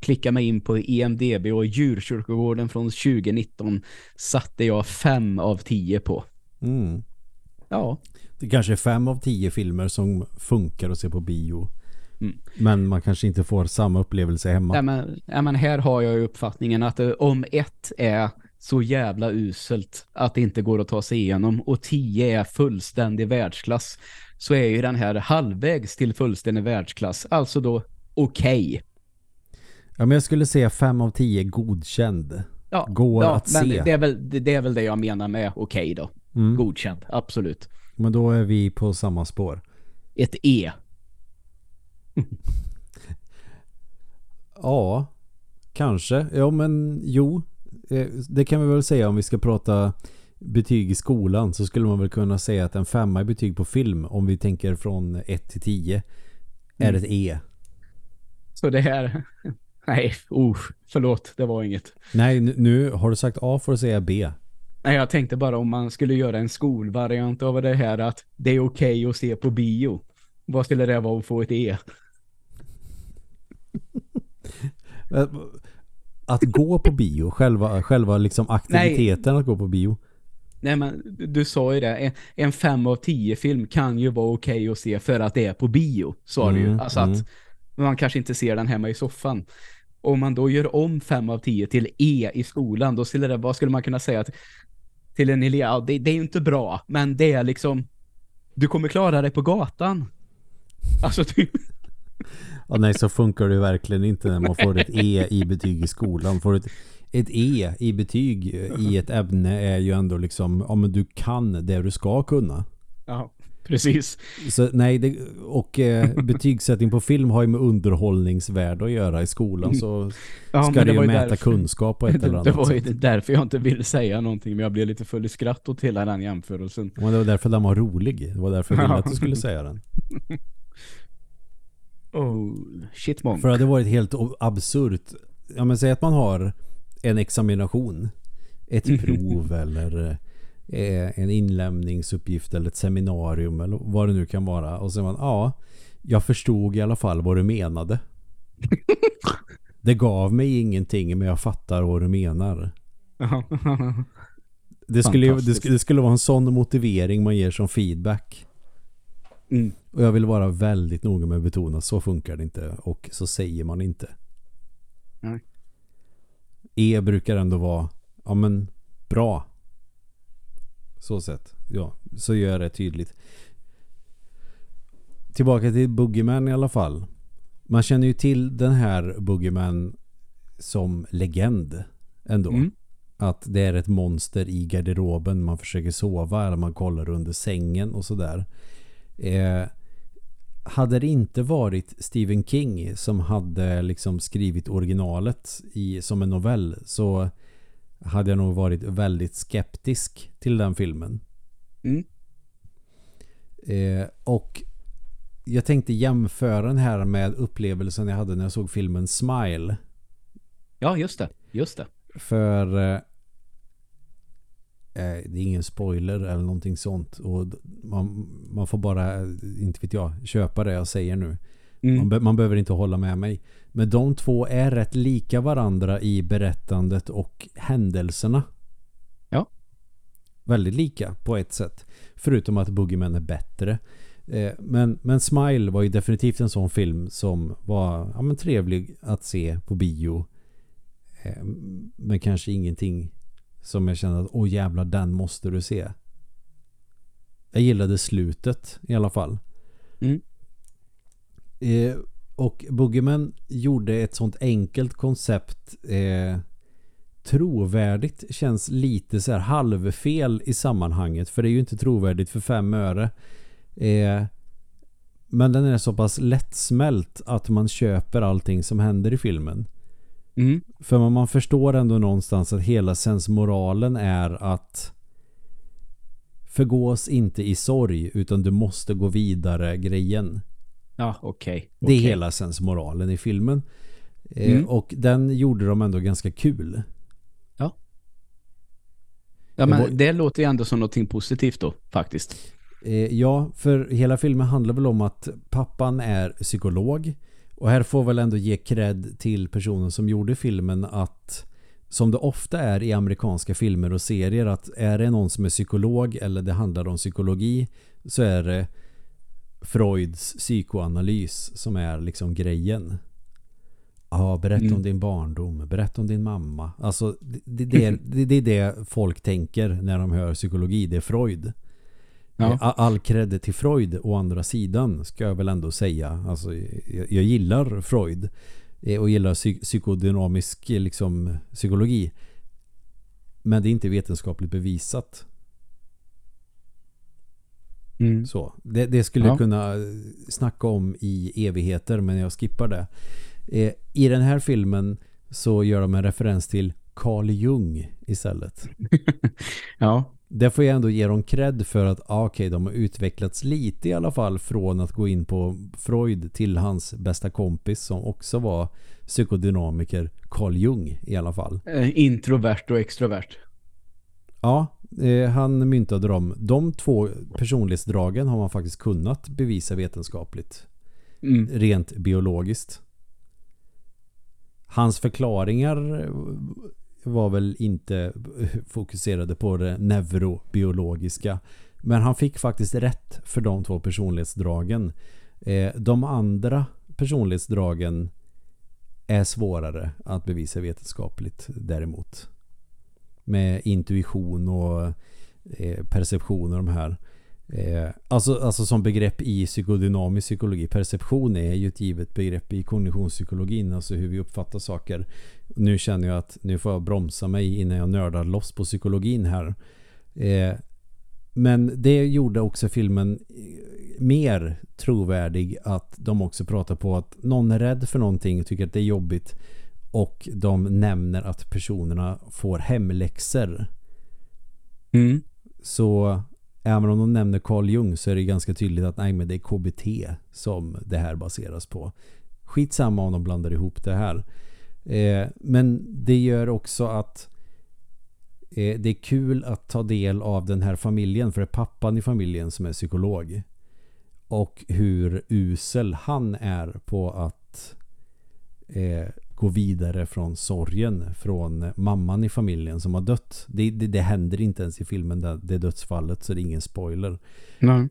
klickar mig in på EMDB och djurkyrkogården från 2019 satte jag fem av tio på. Mm. Ja, Det kanske är fem av tio filmer som funkar att se på bio. Mm. Men man kanske inte får samma upplevelse hemma. Nej, men, nej, men här har jag ju uppfattningen att eh, om ett är så jävla uselt att det inte går att ta sig igenom och tio är fullständig världsklass så är ju den här halvvägs till fullständig världsklass. Alltså då okej. Ja, men jag skulle säga fem av tio godkänd. Ja, Går ja, att men se. Det är, väl, det, är väl det jag menar med okej då. Mm. Godkänd, absolut. Men då är vi på samma spår. Ett E. Ja, kanske. Ja, men jo. Eh, Det kan vi väl säga om vi ska prata betyg i skolan så skulle man väl kunna säga att en femma i betyg på film om vi tänker från 1 till 10 är Mm. ett E. Så det här... Nej, oh, förlåt, det var inget. Nej, nu, har du sagt A får du säga B. Nej, jag tänkte bara om man skulle göra en skolvariant av det här att det är okej att se på bio. Vad skulle det vara att få ett E? Att gå på bio, själva, själva liksom aktiviteten att gå på bio. Nej, men du- sa ju det. En, en fem av tio film kan ju vara okej att se för att det är på bio, sa du ju. Mm, Alltså mm. att man kanske inte ser den hemma i soffan. Om man då gör om fem av tio till E i skolan, då skulle det, vad skulle man kunna säga att, till en elev? Ja, det, det är ju inte bra, men det är liksom, du kommer klara dig på gatan. Alltså, du, Ja, nej, så funkar det verkligen inte när man får ett E i betyg i skolan. Får ett, ett E i betyg i ett ämne är ju ändå liksom, ja men du kan det du ska kunna. ja, precis. Så nej, det, och eh, betygssättning på film har ju med underhållningsvärde att göra i skolan så Ja, ska men det ju mäta därför- kunskap på ett eller Det, annat det var ju därför jag inte ville säga någonting, men jag blev lite full i skratt åt hela den jämförelsen. Men det var därför den var rolig. Det var därför jag ville att du skulle säga den. Oh. För det hade varit helt absurt. Ja men säg att man har en examination. Ett prov eller eh, en inlämningsuppgift eller ett seminarium eller vad det nu kan vara. Och så man, ja, jag förstod i alla fall vad du menade. Det gav mig ingenting men jag fattar vad du menar. Det skulle, det, skulle, det skulle vara en sån motivering man ger som feedback. Mm. Och jag vill vara väldigt noga med att betona så funkar det inte och så säger man inte. Nej. E brukar ändå vara ja men bra. Så sett. Ja, så gör jag det tydligt. Tillbaka till Boogeyman i alla fall. Man känner ju till den här Boogeyman som legend ändå. Mm. Att det är ett monster i garderoben. Man försöker sova eller man kollar under sängen och sådär. Eh, hade det inte varit Stephen King som hade liksom skrivit originalet i, som en novell så hade jag nog varit väldigt skeptisk till den filmen. Mm. Eh, och jag tänkte jämföra den här med upplevelsen jag hade när jag såg filmen Smile. Ja, just det. Just det. För eh, det är ingen spoiler eller någonting sånt. Och man, man får bara, eh, inte vet jag, köpa det jag säger nu. Man, Mm. be, man behöver inte hålla med mig. Men de två är rätt lika varandra i berättandet och händelserna. Ja. Väldigt lika på ett sätt. Förutom att Boogeyman är bättre. Eh, men, men Smile var ju definitivt en sån film som var ja, men trevlig att se på bio. Eh, men kanske ingenting som jag kände att åh jävlar den måste du se. Jag gillade slutet i alla fall. Mm. Eh, och Boogeyman gjorde ett sånt enkelt koncept eh, trovärdigt känns lite så här halvfel i sammanhanget för det är ju inte trovärdigt för fem öre. Eh, men den är så pass lättsmält att man köper allting som händer i filmen. Mm. För man, förstår ändå någonstans att hela sensmoralen är att förgås inte i sorg utan du måste gå vidare grejen. Ja, okej. Okay. Det är hela sensmoralen i filmen. Eh, mm. Och den gjorde de ändå ganska kul. Ja. Ja, men det, var... det låter ju ändå som någonting positivt då, faktiskt. Eh, ja, för hela filmen handlar väl om att pappan är psykolog. Och här får väl ändå ge cred till personen som gjorde filmen att som det ofta är i amerikanska filmer och serier att är det någon som är psykolog eller det handlar om psykologi så är det Freuds psykoanalys som är liksom grejen. Ja, berätta mm. om din barndom, berätta om din mamma. Alltså det, det, det, det är det folk tänker när de hör psykologi, det är Freud. Ja. All cred till Freud å andra sidan ska jag väl ändå säga. Alltså, jag, jag gillar Freud eh, och gillar psy psykodynamisk liksom, psykologi. Men det är inte vetenskapligt bevisat. Mm. Så, det, det skulle ja. jag kunna snacka om i evigheter men jag skippar det. Eh, I den här filmen så gör de en referens till Carl Jung istället. ja. Det får jag ändå ge dem cred för att ah, okay, de har utvecklats lite i alla fall från att gå in på Freud till hans bästa kompis som också var psykodynamiker Carl Jung i alla fall. Eh, introvert och extrovert. Ja, eh, han myntade dem. De två personlighetsdragen har man faktiskt kunnat bevisa vetenskapligt. Mm. Rent biologiskt. Hans förklaringar var väl inte fokuserade på det neurobiologiska. Men han fick faktiskt rätt för de två personlighetsdragen. Eh, de andra personlighetsdragen är svårare att bevisa vetenskapligt däremot. Med intuition och eh, perception och de här. Eh, alltså, alltså som begrepp i psykodynamisk psykologi. Perception är ju ett givet begrepp i kognitionspsykologin. Alltså hur vi uppfattar saker. Nu känner jag att nu får jag bromsa mig innan jag nördar loss på psykologin här. Eh, men det gjorde också filmen mer trovärdig att de också pratar på att någon är rädd för någonting och tycker att det är jobbigt och de nämner att personerna får hemläxor. Mm. Så även om de nämner Carl Jung så är det ganska tydligt att nej men det är KBT som det här baseras på. Skitsamma om de blandar ihop det här. Eh, men det gör också att eh, det är kul att ta del av den här familjen för det är pappan i familjen som är psykolog. Och hur usel han är på att eh, gå vidare från sorgen från mamman i familjen som har dött. Det, det, det händer inte ens i filmen det, det dödsfallet så det är ingen spoiler. Nej.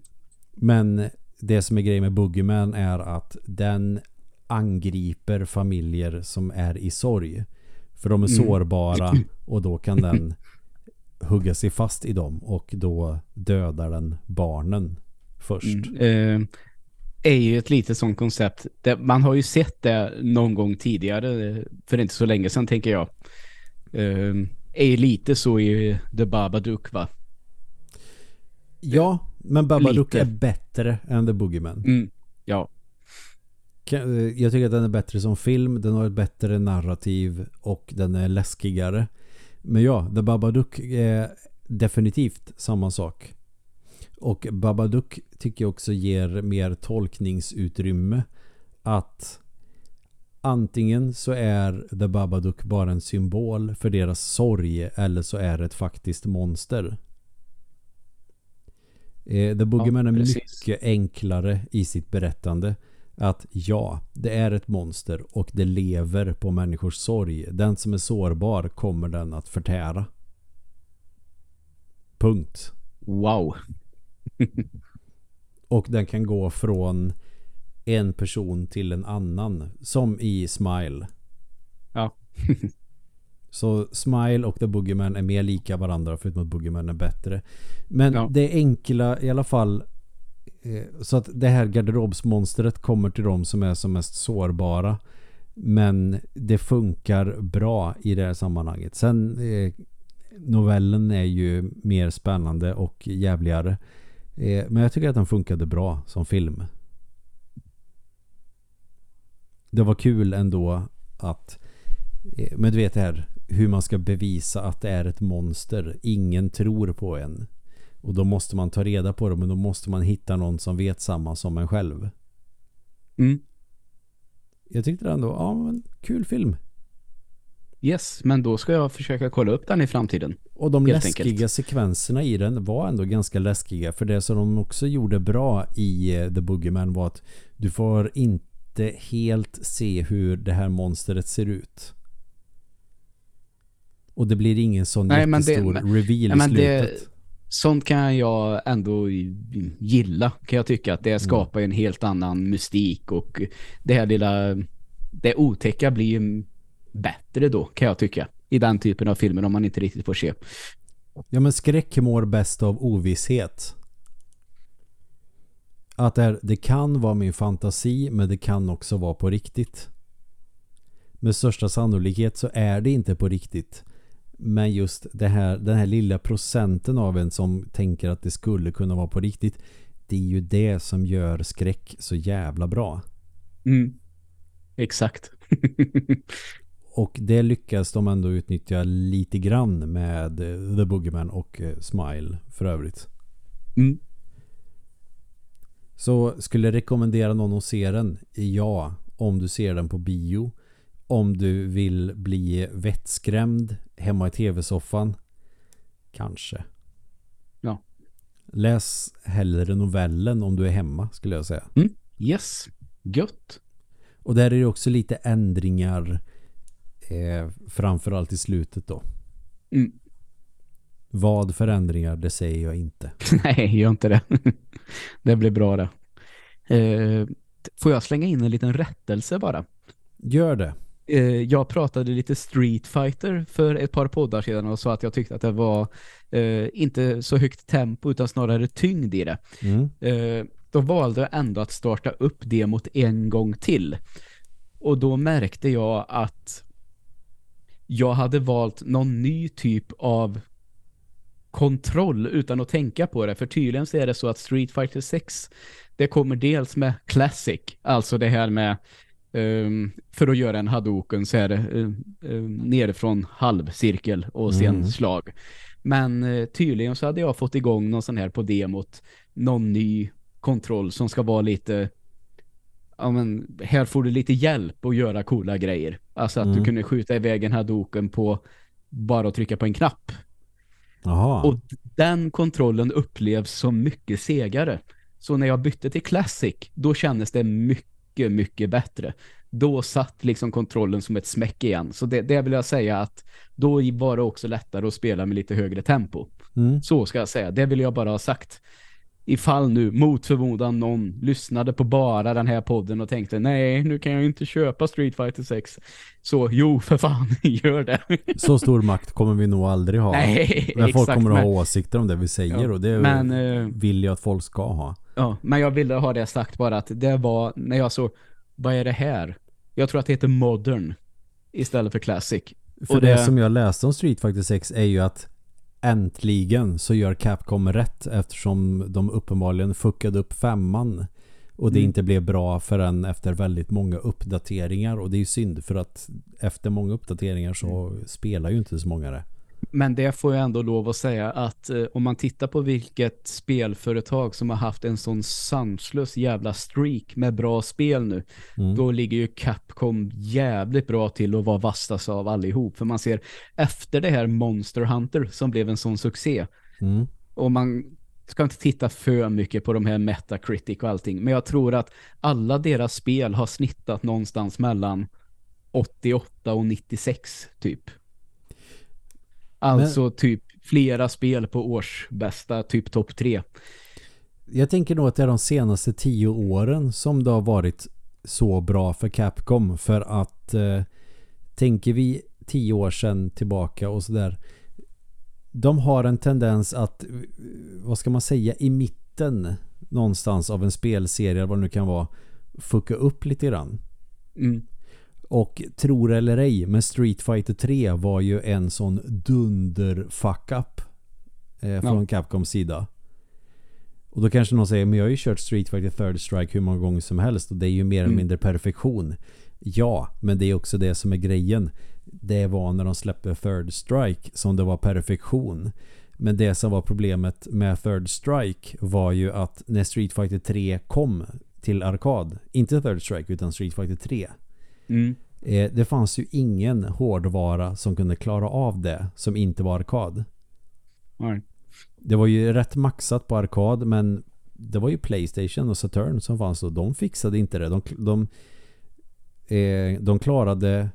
Men det som är grejen med Boogeyman är att den angriper familjer som är i sorg. För de är mm. sårbara och då kan den hugga sig fast i dem och då dödar den barnen först. Mm. Eh, är ju ett lite sånt koncept. Man har ju sett det någon gång tidigare för inte så länge sedan tänker jag. Uh, är ju lite så i The Babadook va? Ja, men Babadook lite. är bättre än The Boogeyman. Mm. Eh, jag tycker att den är bättre som film. Den har ett bättre narrativ och den är läskigare. Men ja, The Babadook är definitivt samma sak. Och Babadook tycker jag också ger mer tolkningsutrymme. Att antingen så är The Babadook bara en symbol för deras sorg eller så är det ett faktiskt monster. Eh, The Boogeyman ja, är mycket enklare i sitt berättande. Att ja, det är ett monster och det lever på människors sorg. Den som är sårbar kommer den att förtära. Punkt. Wow. och den kan gå från en person till en annan. Som i Smile. Ja. Så Smile och The Boogeyman är mer lika varandra förutom att Boogeyman är bättre. Men ja. det enkla i alla fall Eh, så att det här garderobsmonstret kommer till de som är som mest sårbara. Men det funkar bra i det här sammanhanget. Sen eh, novellen är ju mer spännande och jävligare. Eh, men jag tycker att den funkade bra som film. Det var kul ändå att eh, men du vet det här hur man ska bevisa att det är ett monster. Ingen tror på en. Och då måste man ta reda på det men då måste man hitta någon som vet samma som en själv. Mm. Jag tyckte ändå, ja men kul film. Yes, men då ska jag försöka kolla upp den i framtiden. Och de läskiga enkelt. sekvenserna i den var ändå ganska läskiga. För det som de också gjorde bra i eh, The Boogeyman var att du får inte helt se hur det här monstret ser ut. Och det blir ingen sån Nej, det- jättestor men- reveal Nej, i det- slutet. Sånt kan jag ändå gilla, kan jag tycka. Att det skapar en helt annan mystik och det här lilla, det otäcka blir ju bättre då, kan jag tycka. I den typen av filmer om man inte riktigt får se. Ja men skräck mår bäst av ovisshet. Att det, är, det kan vara min fantasi men det kan också vara på riktigt. Med största sannolikhet så är det inte på riktigt. Men just det här, den här lilla procenten av en som tänker att det skulle kunna vara på riktigt. Det är ju det som gör skräck så jävla bra. Mm. Exakt. Och det lyckas de ändå utnyttja lite grann med eh, The Boogeyman och eh, Smile för övrigt. Mm. Så skulle jag rekommendera någon att se den? Ja, om du ser den på bio. Om du vill bli vettskrämd hemma i tv-soffan. Kanske. Ja. Läs hellre novellen om du är hemma skulle jag säga. Yes. Gött. Och där är det också lite ändringar eh, framförallt i slutet då. Mm. Vad förändringar, det säger jag inte. Nej, gör inte det. det blir bra det. Eh, får jag slänga in en liten rättelse bara? Gör det. Eh, jag pratade lite Street Fighter för ett par poddar sedan och sa att jag tyckte att det var eh, inte så högt tempo utan snarare tyngd i det. Mm. Eh, då valde jag ändå att starta upp det mot en gång till. Och då märkte jag att jag hade valt någon ny typ av kontroll utan att tänka på det. För tydligen så är det så att Street Fighter 6 det kommer dels med Classic, alltså det här med ehm, för att göra en Hadouken så är det uh, uh, nerifrån halvcirkel och sen Mm. slag. Men eh, tydligen så hade jag fått igång någon sån här på demot, någon ny kontroll som ska vara lite ja men här får du lite hjälp att göra coola grejer. Alltså att Mm. du kunde skjuta iväg en Hadouken på bara att trycka på en knapp. Jaha. Och den kontrollen upplevs som mycket segare. Så när jag bytte till Classic, då kändes det mycket, mycket bättre. Då satt liksom kontrollen som ett smäck igen. Så det, det vill jag säga att då var det också lättare att spela med lite högre tempo. Mm. Så ska jag säga. Det vill jag bara ha sagt. Ifall nu mot förmodan någon lyssnade på bara den här podden och tänkte nej, nu kan jag inte köpa Street Fighter 6. Så jo, för fan, gör det. Så stor makt kommer vi nog aldrig ha. nej, Men folk exakt. kommer att ha men, åsikter om det vi säger Ja, och det men, eh, vill jag att folk ska ha. Ja, men jag ville ha det sagt bara att det var, när jag så, vad är det här? Jag tror att det heter Modern istället för Classic. För Och det... det- som jag läste om Street Fighter 6 är ju att äntligen så gör Capcom rätt eftersom de uppenbarligen fuckade upp femman och det Mm. inte blev bra förrän efter väldigt många uppdateringar och det är ju synd för att efter många uppdateringar så Mm. spelar ju inte så många det. Men det får jag ändå lov att säga att eh, om man tittar på vilket spelföretag som har haft en sån sanslös jävla streak med bra spel nu, Mm. då ligger ju Capcom jävligt bra till att vara vassast av allihop. För man ser efter det här Monster Hunter som blev en sån succé, Mm. och man ska inte titta för mycket på de här Metacritic och allting, men jag tror att alla deras spel har snittat någonstans mellan 88 och 96 typ. Alltså typ flera spel på årsbästa, typ topp tre. Jag tänker nog att det är de senaste tio åren som det har varit så bra för Capcom för att eh, tänker vi tio år sedan tillbaka och sådär de har en tendens att eh, vad ska man säga i mitten någonstans av en spelserie vad det nu kan vara fucka upp lite grann Mm. Och tror eller ej men Street Fighter 3 var ju en sån dunder fuck up eh, från Capcoms sida och då kanske någon säger, men jag har ju kört Street Fighter Third Strike hur många gånger som helst och det är ju mer eller Mm. mindre perfektion. Ja, men det är också det som är grejen. Det var när de släppte Third Strike som det var perfektion. Men det som var problemet med Third Strike var ju att när Street Fighter 3 kom till arkad, inte Third Strike utan Street Fighter 3. Mm. Eh, det fanns ju ingen hårdvara som kunde klara av det som inte var arkad. Nej. Det var ju rätt maxat på arkad men det var ju Playstation och Saturn som fanns då. De fixade inte det. De, de, eh, de klarade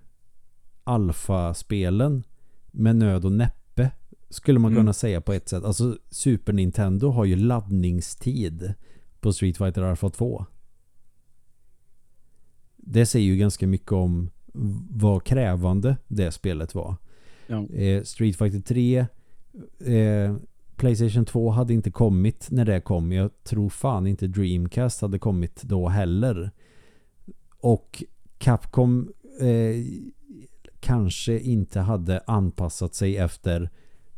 alfa-spelen med nöd och näppe skulle man Mm. kunna säga på ett sätt. Alltså Super Nintendo har ju laddningstid på Street Fighter Alpha 2. Det säger ju ganska mycket om vad krävande det spelet var. Ja. Eh, Street Fighter 3 eh, Playstation 2 hade inte kommit när det kom. Jag tror fan inte Dreamcast hade kommit då heller. Och Capcom eh, kanske inte hade anpassat sig efter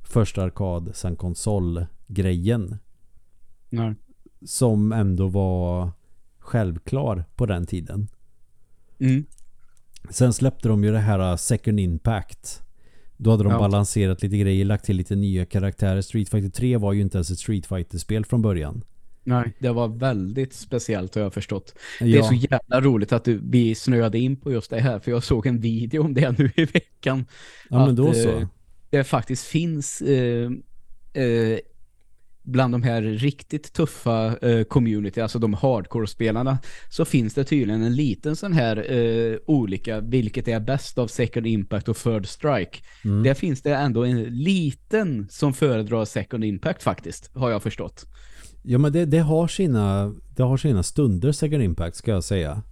första arkad sen konsol-grejen. Nej. Som ändå var självklar på den tiden. Mm. Sen släppte de ju det här uh, Second Impact. Då hade de Ja. balanserat lite grejer, lagt till lite nya karaktärer. Street Fighter 3 var ju inte ens ett Street Fighter-spel från början. Nej, det var väldigt speciellt har jag förstått. Det är Ja, så jävla roligt att du, vi snöade in på just det här för jag såg en video om det nu i veckan. ja men då att, så. eh, Det faktiskt finns eh, eh, bland de här riktigt tuffa eh, community, alltså de hardcore-spelarna, så finns det tydligen en liten sån här eh, olika, vilket är bäst av Second Impact och Third Strike. Mm. Där finns det ändå en liten som föredrar Second Impact faktiskt, har jag förstått. Ja men det, det, har sina, det har sina stunder Second Impact ska jag säga.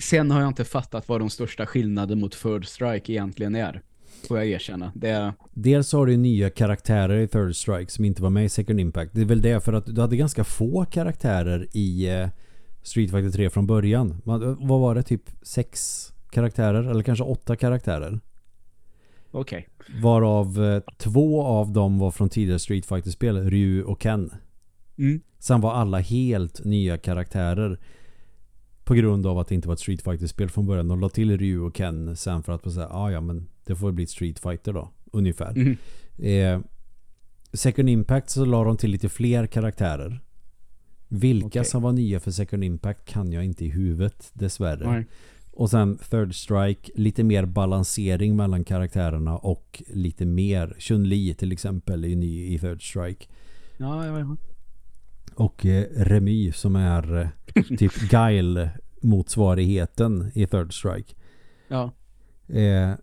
Sen har jag inte fattat vad de största skillnaden mot Third Strike egentligen är. Får jag erkänna. Det. Dels har du nya karaktärer i Third Strike som inte var med i Second Impact. Det är väl det för att du hade ganska få karaktärer i eh, Street Fighter 3 från början. Man, vad var det? Typ sex karaktärer? Eller kanske åtta karaktärer? Okej. Varav eh, två av dem var från tidigare Street Fighter-spel, Ryu och Ken. Mm. Sen var alla helt nya karaktärer. På grund av att det inte var ett Street Fighter-spel från början. De la till Ryu och Ken sen för att säga, ah, ja men det får bli ett Street Fighter då. Ungefär. Mhm. Eh, Second Impact så la de till lite fler karaktärer. Vilka Okej. som var nya för Second Impact kan jag inte i huvudet dessvärre. Nej. Och sen Third Strike, lite mer balansering mellan karaktärerna och lite mer. Chun-Li till exempel är ju ny i Third Strike. Ja, ja, ja. Och eh, Remy som är eh, typ Guile motsvarigheten i Third Strike. ja. Eh,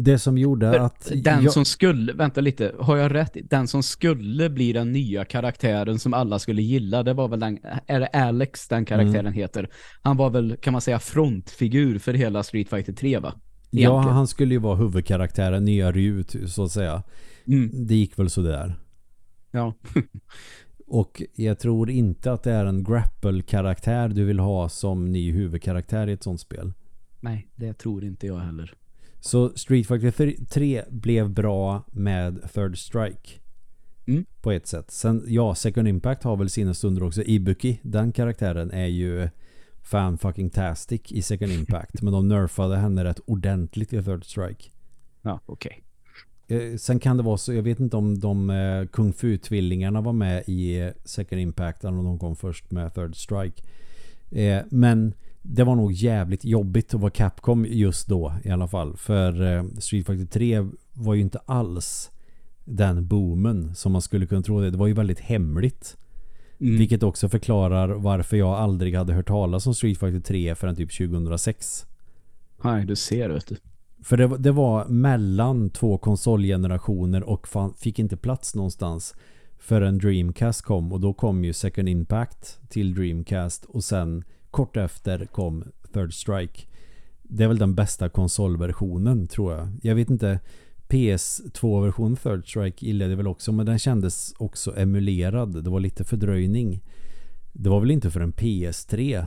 det som gjorde För att... Den jag- som skulle, vänta lite, har jag rätt? Den som skulle bli den nya karaktären som alla skulle gilla, det var väl den, är det Alex den karaktären Mm. heter? Han var väl, kan man säga, frontfigur för hela Street Fighter 3 va? Ja, Egentligen. han skulle ju vara huvudkaraktären, nya Ryu så att säga. Mm. Det gick väl sådär. Ja. Och jag tror inte att det är en grapple-karaktär du vill ha som ny huvudkaraktär i ett sånt spel. Nej, det tror inte jag heller. Så Street Fighter 3 blev bra med Third Strike. Mm. På ett sätt. Sen, ja, Second Impact har väl sina stunder också. Ibuki, den karaktären är ju fan fucking tastic i Second Impact. men de nerfade henne rätt ordentligt i Third Strike. Ja, okej. Eh, Sen kan det vara så, jag vet inte om de eh, Kung Fu-tvillingarna var med i eh, Second Impact eller om de kom först med Third Strike. Eh, men det var nog jävligt jobbigt att vara Capcom just då i alla fall. För eh, Street Fighter 3 var ju inte alls den boomen som man skulle kunna tro det. Det var ju väldigt hemligt. Mm. Vilket också förklarar varför jag aldrig hade hört talas om Street Fighter 3 förrän typ 2006. Nej, du ser vet du. För det, var- det var mellan två konsolgenerationer och fan, fick inte plats någonstans förrän Dreamcast kom och då kom ju Second Impact till Dreamcast och sen kort efter kom Third Strike. Det är väl den bästa konsolversionen tror jag. Jag vet inte PS2 version, Third Strike gillade väl också men den kändes också emulerad. Det var lite fördröjning. Det var väl inte för en PS3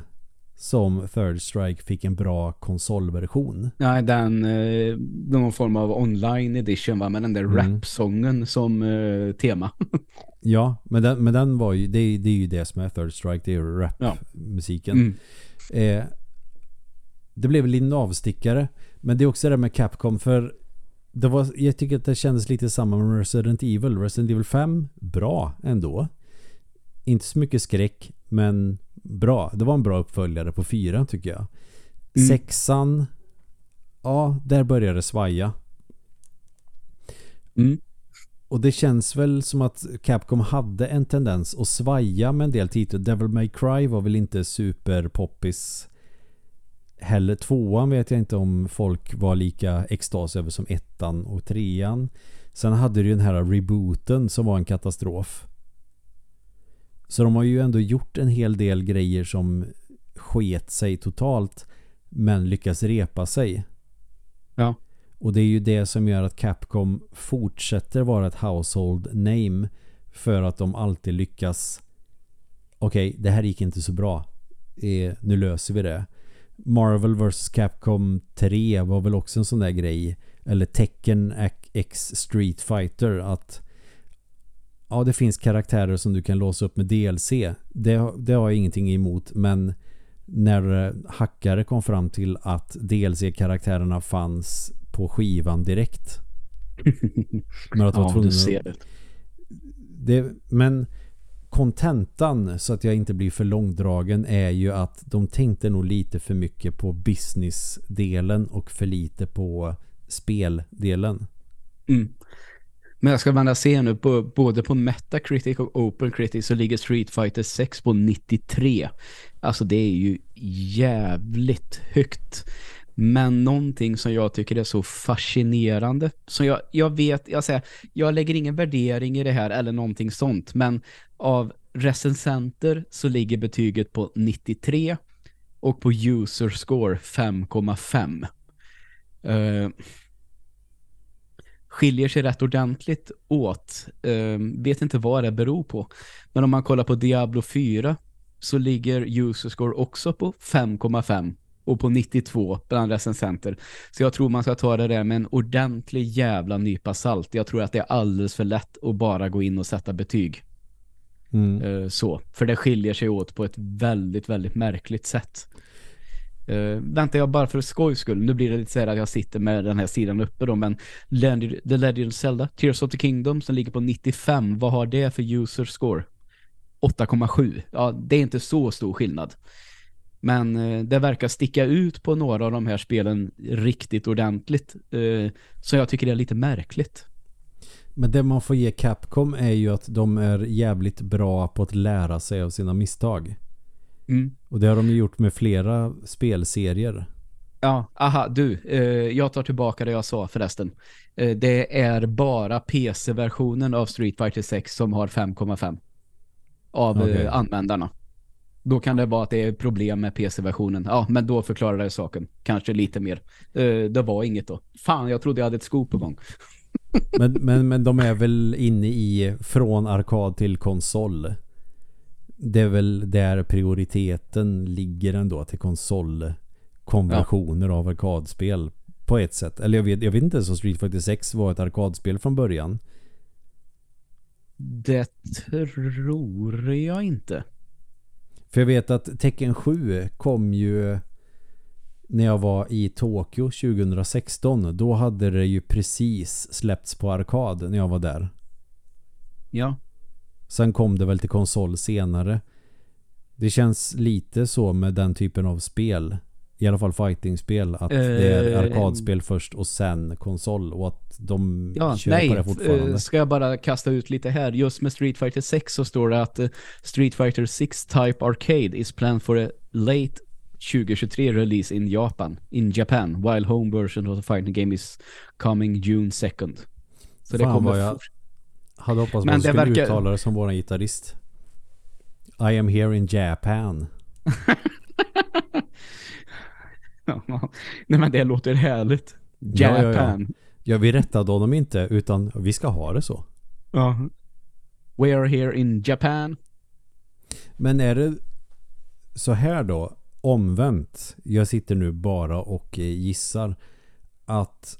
som Third Strike fick en bra konsolversion. Nej, den, eh, någon form av online edition va, med den där Mm. rap-sången som eh, tema. Ja, men den, men den var ju, det, det är ju det som är Third Strike, det är ju Ja. rap-musiken. Mm. Eh, det blev en avstickare, men det är också det med Capcom, för det var, jag tycker att det kändes lite samma med Resident Evil. Resident Evil 5, bra ändå. Inte så mycket skräck, men bra. Det var en bra uppföljare på fyra tycker jag. Mm. Sexan, ja, där började det svaja. Mm. Och det känns väl som att Capcom hade en tendens att svaja med en del titlar. Devil May Cry var väl inte super poppis heller. Tvåan vet jag inte om folk var lika extas över som ettan och trean. Sen hade du ju den här rebooten som var en katastrof. Så de har ju ändå gjort en hel del grejer som sket sig totalt men lyckas repa sig. Ja. Och det är ju det som gör att Capcom fortsätter vara ett household name för att de alltid lyckas okej, okay, det här gick inte så bra. Eh, nu löser vi det. Marvel vs Capcom 3 var väl också en sån där grej. Eller Tekken X Street Fighter att ja, det finns karaktärer som du kan låsa upp med DLC. Det, det har jag ingenting emot, men när hackare kom fram till att DLC-karaktärerna fanns på skivan direkt. men att ja, du ser det. det. Men kontentan så att jag inte blir för långdragen är ju att de tänkte nog lite för mycket på business-delen och för lite på speldelen. Mm. Men jag ska vända se nu på, både på Metacritic och OpenCritic så ligger Street Fighter 6 på 93. Alltså det är ju jävligt högt. Men någonting som jag tycker är så fascinerande. Så jag, jag vet, jag säger, jag lägger ingen värdering i det här eller någonting sånt. Men av recensenter så ligger betyget på 93 och på user score 5,5. Uh, skiljer sig rätt ordentligt åt. Uh, vet inte vad det beror på. Men om man kollar på Diablo 4 så ligger user score också på 5,5 och på 92 bland recensenter. Så jag tror man ska ta det där med en ordentlig jävla nypa salt. Jag tror att det är alldeles för lätt att bara gå in och sätta betyg. Mm. Uh, så. För det skiljer sig åt på ett väldigt, väldigt märkligt sätt. Uh, väntar jag bara för skojs skull. Nu blir det lite så här att jag sitter med den här sidan uppe då. Men The Legend of Zelda, Tears of the Kingdom som ligger på 95. Vad har det för user score? 8,7. Ja, det är inte så stor skillnad. Men uh, det verkar sticka ut på några av de här spelen riktigt ordentligt. Uh, så jag tycker det är lite märkligt. Men det man får ge Capcom är ju att de är jävligt bra på att lära sig av sina misstag. Mm. Och det har de ju gjort med flera spelserier. Ja, aha, du. Eh, jag tar tillbaka det jag sa förresten. Eh, det är bara PC-versionen av Street Fighter 6 som har 5,5 av okay. eh, användarna. Då kan det vara att det är problem med PC-versionen. Ja, men då förklarar det saken. Kanske lite mer. Eh, det var inget då. Fan, jag trodde jag hade ett skop på gång. men, men, men de är väl inne i från arkad till konsol. Det är väl där prioriteten ligger ändå till konsolkonversioner ja. av arkadspel på ett sätt. Eller jag vet, jag vet inte så Street Fighter 6 var ett arkadspel från början. Det tror jag inte. För jag vet att Tekken 7 kom ju när jag var i Tokyo 2016 då hade det ju precis släppts på arkad när jag var där. Ja. Sen kom det väl till konsol senare. Det känns lite så med den typen av spel. I alla fall fightingspel. Att uh, det är eh, arkadspel först och sen konsol. Och att de ja, köper nej, det fortfarande. Uh, ska jag bara kasta ut lite här. Just med Street Fighter 6 så står det att uh, Street Fighter 6 Type Arcade is planned for a late 2023 release in Japan, in Japan, while home version of the fighting game is coming June 2nd. Så Fan det kommer jag hade hoppats Men man skulle verkar... uttala det som våran gitarrist. I am here in Japan. Nej men det låter härligt. Japan. Ja, ja, ja. ja, vi rättade honom inte utan vi ska ha det så. Ja. We are here in Japan. Men är det så här då omvänt, jag sitter nu bara och gissar att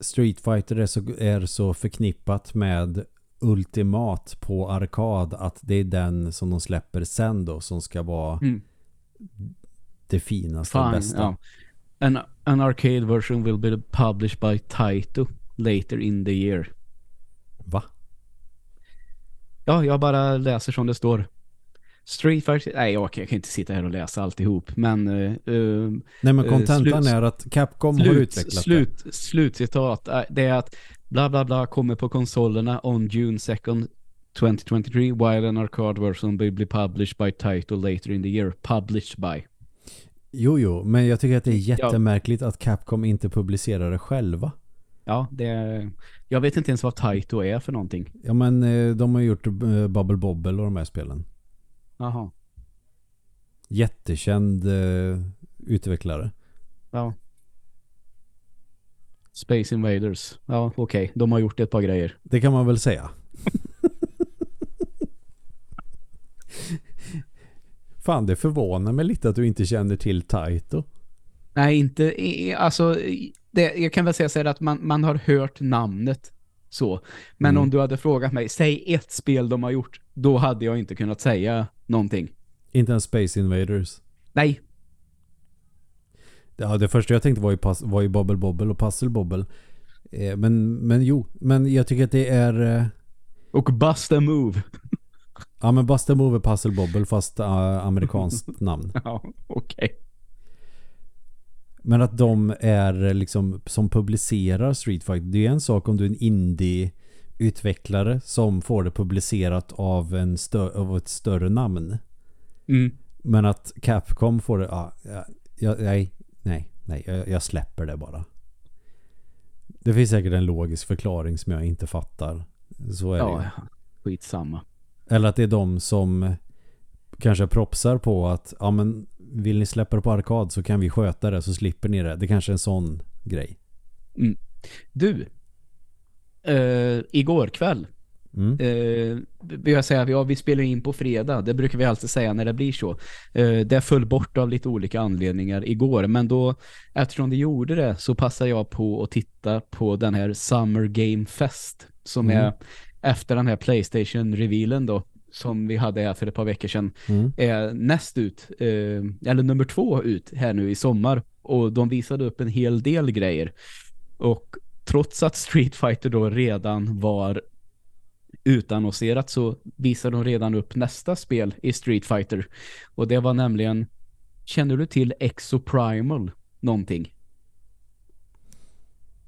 Street Fighter är så, är så förknippat med ultimat på arkad att det är den som de släpper sen då som ska vara mm. det finaste och bästa. Ja. An, an arcade version will be published by Taito later in the year. Va? Ja, jag bara läser som det står. Street Fighter... Nej, jag kan, jag kan inte sitta här och läsa alltihop. Men... Uh, Nej, men eh, kontentan slut- är att Capcom har slut, utvecklat slut, slutcitat. eh, Det är att bla bla bla kommer på konsolerna on June 2nd 2023 while an arcade version will be published by title later in the year. Published by. Jo, jo, men jag tycker att det är jättemärkligt att Capcom inte publicerar det själva. Ja, det är, Jag vet inte ens vad Taito är för någonting. Ja, men eh, de har gjort eh, Bubble Bobble och de här spelen. Jaha. Jättekänd eh, utvecklare. Ja. Space Invaders. Ja, okej. De har gjort ett par grejer. Det kan man väl säga. Fan, det förvånar mig lite att du inte känner till Taito. Nej, inte... Alltså, det, jag kan väl säga så här att man, man har hört namnet så. Men Mm. om du hade frågat mig, säg ett spel de har gjort, då hade jag inte kunnat säga någonting. Inte ens Space Invaders. Nej, Ja, det första jag tänkte var ju, pas- var ju Bubble Bobble och Puzzle Bobble. Eh, men, men jo, men jag tycker att det är... Eh, och Bust a Move. ja, men Buster Move är Puzzle Bobble fast uh, amerikanskt namn. Ja, okej. Men att de är liksom som publicerar Street Fighter. Det är en sak om du är en indie-utvecklare som får det publicerat av, en stö- av ett större namn. Mm. Men att Capcom får det... Ja, ja, ja, nej, nej. Jag, jag släpper det bara. Det finns säkert en logisk förklaring som jag inte fattar. Så är det ju. Ja, skitsamma. Eller att det är de som kanske propsar på att ja men vill ni släppa det på arkad så kan vi sköta det så slipper ni det. Det kanske är en sån grej. Du, eh, igår kväll Mm. eh, jag säga, ja, vi spelar in på fredag. Det brukar vi alltid säga när det blir så. Eh, det föll bort av lite olika anledningar igår. Men då, eftersom det gjorde det, så passade jag på att titta på den här Summer Game Fest. Som Mm. är efter den här Playstation-revealen då. Som vi hade här för ett par veckor sedan. Mm. Är näst ut, eh, eller nummer två ut här nu i sommar. Och de visade upp en hel del grejer. Och trots att Street Fighter då redan var utannonserat så visade de redan upp nästa spel i Street Fighter. Och det var nämligen, känner du till Exoprimal någonting?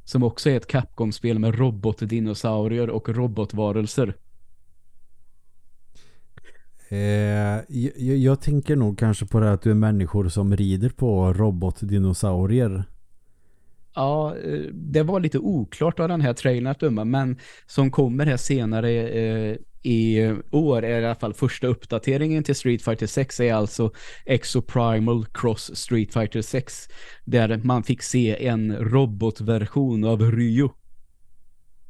Som också är ett Capcom-spel med robotdinosaurier och robotvarelser. Eh, jag, jag tänker nog kanske på det här att du är människor som rider på robotdinosaurier. Ja, eh, det var lite oklart av den här trailern att döma, men som kommer här senare eh, i år är i alla fall första uppdateringen till Street Fighter 6 är alltså Exoprimal Cross Street Fighter 6 där man fick se en robotversion av Ryo.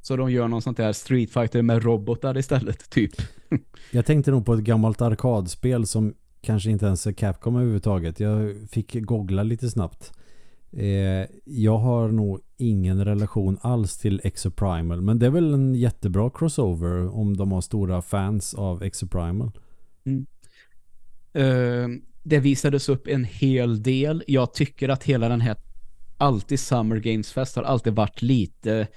Så de gör någon sånt där Street Fighter med robotar istället, typ. Jag tänkte nog på ett gammalt arkadspel som kanske inte ens är Capcom överhuvudtaget. Jag fick googla lite snabbt. Eh, jag har nog ingen relation alls till Exoprimal. Men det är väl en jättebra crossover om de har stora fans av Exoprimal. Mm. Eh, det visades upp en hel del. Jag tycker att hela den här alltid Summer Games Fest har alltid varit lite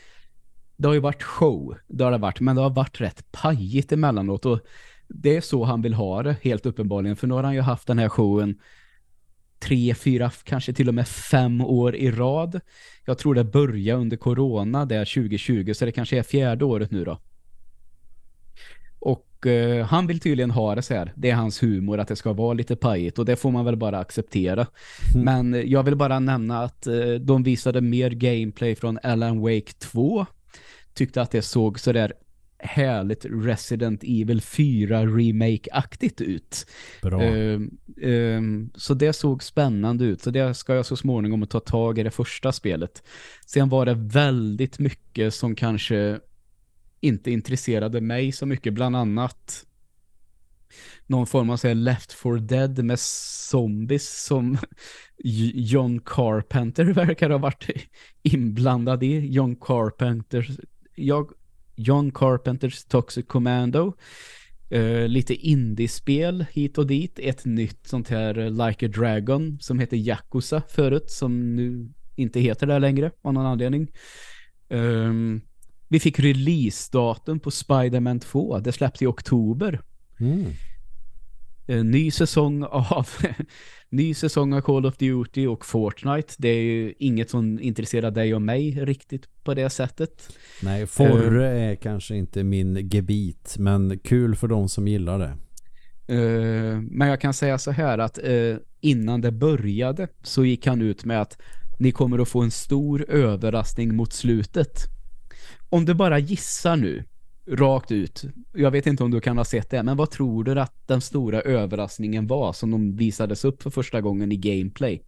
det har ju varit show, det har det varit, men det har varit rätt pajigt emellanåt och det är så han vill ha det, helt uppenbarligen, för nu har han ju haft den här showen tre, fyra, kanske till och med fem år i rad. Jag tror det började under corona där 2020, så det kanske är fjärde året nu då. Och eh, han vill tydligen ha det så här. Det är hans humor att det ska vara lite pajigt och det får man väl bara acceptera. Mm. Men eh, jag vill bara nämna att eh, de visade mer gameplay från Alan Wake 2. Tyckte att det såg så där härligt Resident Evil 4 remake-aktigt ut. Bra. Ehm, ehm, så det såg spännande ut. Så det ska jag så småningom ta tag i det första spelet. Sen var det väldigt mycket som kanske inte intresserade mig så mycket. Bland annat någon form av så här, Left for Dead med zombies som John Carpenter verkar ha varit inblandad i. John Carpenter jag, John Carpenters Toxic Commando Eh, lite indiespel hit och dit. Ett nytt sånt här eh, Like a Dragon som heter Yakuza förut som nu inte heter det längre av någon anledning. Um, vi fick releasedatum på Spider-Man 2. Det släppte i oktober. Mm. En ny säsong av ny säsong av Call of Duty och Fortnite. Det är ju inget som intresserar dig och mig riktigt på det sättet. Nej, Forre uh, är kanske inte min gebit, men kul för de som gillar det. Uh, men jag kan säga så här att uh, innan det började så gick han ut med att ni kommer att få en stor överraskning mot slutet. Om du bara gissar nu, rakt ut. Jag vet inte om du kan ha sett det, men vad tror du att den stora överraskningen var som de visades upp för första gången i gameplay?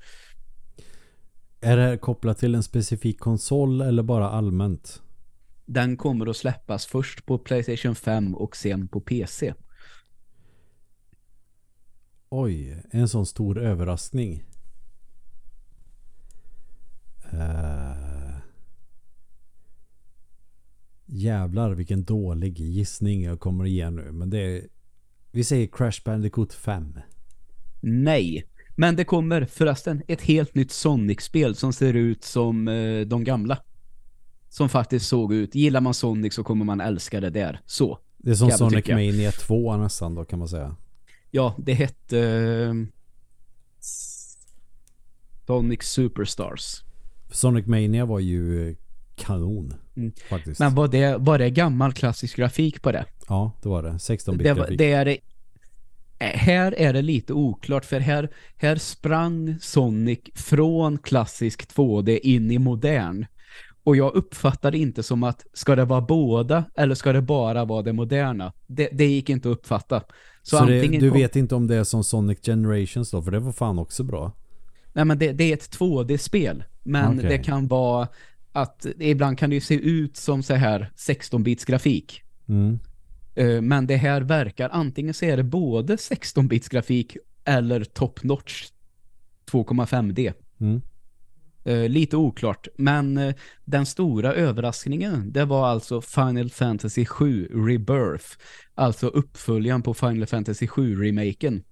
Är det kopplat till en specifik konsol eller bara allmänt? Den kommer att släppas först på Playstation 5 och sen på PC. Oj, en sån stor överraskning. Uh, jävlar vilken dålig gissning jag kommer ge nu. Men det är... Vi säger Crash Bandicoot 5. Nej. Men det kommer förresten ett helt nytt Sonic-spel som ser ut som eh, de gamla. Som faktiskt såg ut. Gillar man Sonic så kommer man älska det där. Så. Det är som Sonic Mania 2 nästan då kan man säga. Ja, det hette... Eh, Sonic Superstars. Sonic Mania var ju kanon mm. faktiskt. Men var det, var det gammal klassisk grafik på det? Ja, det var det. 16-bit grafik. Det är här är det lite oklart för här, här sprang Sonic från klassisk 2D in i modern. Och jag uppfattar det inte som att ska det vara båda eller ska det bara vara det moderna? Det, det gick inte att uppfatta. Så, Så det, du vet inte om det är som Sonic Generations då? För det var fan också bra. Nej men det, det är ett 2D-spel. Men okay. det kan vara att ibland kan det ju se ut som så här 16-bits grafik. Mm. Eh, men det här verkar antingen så är det både 16-bits grafik eller top-notch 2,5D. Mm. Uh, lite oklart. Men uh, den stora överraskningen, det var alltså Final Fantasy 7 Rebirth. Alltså uppföljaren på Final Fantasy 7-remaken.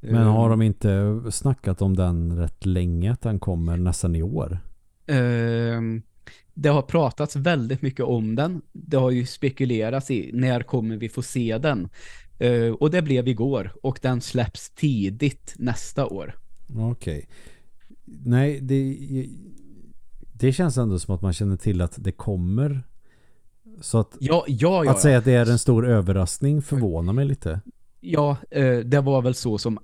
Men har de inte snackat om den rätt länge att den kommer nästan i år? Uh, det har pratats väldigt mycket om den. Det har ju spekulerats i när kommer vi få se den. Uh, och det blev igår och den släpps tidigt nästa år. Okej. Okay. Nej, det, det känns ändå som att man känner till att det kommer. Så att, ja, ja, ja, att säga att det är en stor överraskning förvånar mig lite. Ja, uh, det var väl så som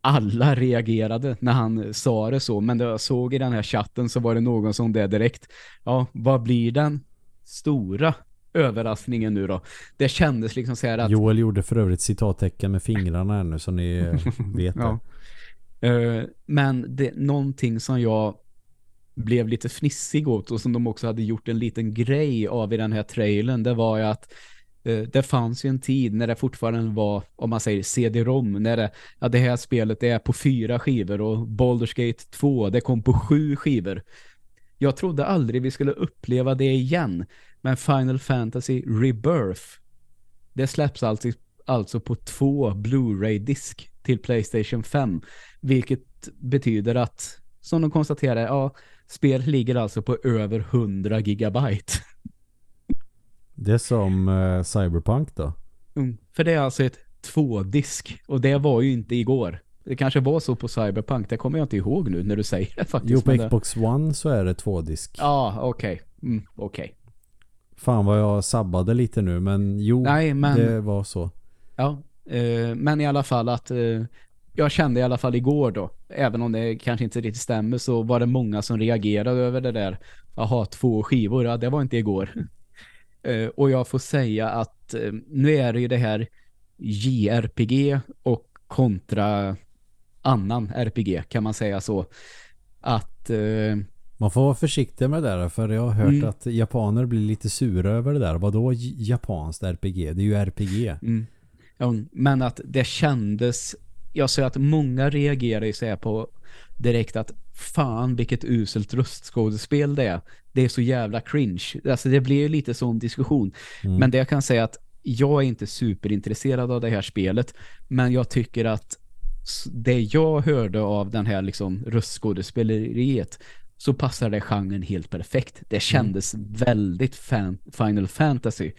alla reagerade när han sa det så. Men det jag såg i den här chatten så var det någon som det direkt. Ja, vad blir den stora överraskningen nu då? Det kändes liksom så här att... Joel gjorde för övrigt citattecken med fingrarna här nu så ni vet det. ja. uh, men det någonting som jag blev lite fnissig åt och som de också hade gjort en liten grej av i den här trailern det var ju att Eh, Eh, det fanns ju en tid när det fortfarande var, om man säger CD-ROM, när det, ja, det här spelet är på fyra skivor och Baldur's Gate 2, det kom på sju skivor. Jag trodde aldrig vi skulle uppleva det igen, men Final Fantasy Rebirth, det släpps alltså, alltså på två Blu-ray-disk till Playstation 5, vilket betyder att, som de konstaterar, ja, spel ligger alltså på över 100 gigabyte. Det är som uh, Cyberpunk då? Mm, för det är alltså ett tvådisk och det var ju inte igår. Det kanske var så på Cyberpunk, det kommer jag inte ihåg nu när du säger det faktiskt. Jo, på Xbox det... One så är det tvådisk. Ja, okej. Okay. Mm. Okay. Fan vad jag sabbade lite nu, men jo, Nej, men... det var så. Ja, eh, men i alla fall att eh, jag kände i alla fall igår då, även om det kanske inte riktigt stämmer så var det många som reagerade över det där. Jaha, två skivor, ja det var inte igår. Uh, och jag får säga att uh, nu är det ju det här JRPG och kontra annan RPG kan man säga så. Att uh, man får vara försiktig med det där för jag har hört mm. att japaner blir lite sura över det där. Vad då japanskt RPG? Det är ju RPG. Mm. Ja, men att det kändes jag säger att många reagerar ju så på direkt att fan vilket uselt röstskådespel det är. Det är så jävla cringe. Alltså det blir ju lite sån diskussion. Mm. Men det jag kan säga att jag är inte superintresserad av det här spelet. Men jag tycker att det jag hörde av den här liksom röstskådespeleriet så passar det genren helt perfekt. Det kändes mm. väldigt fan Final Fantasy.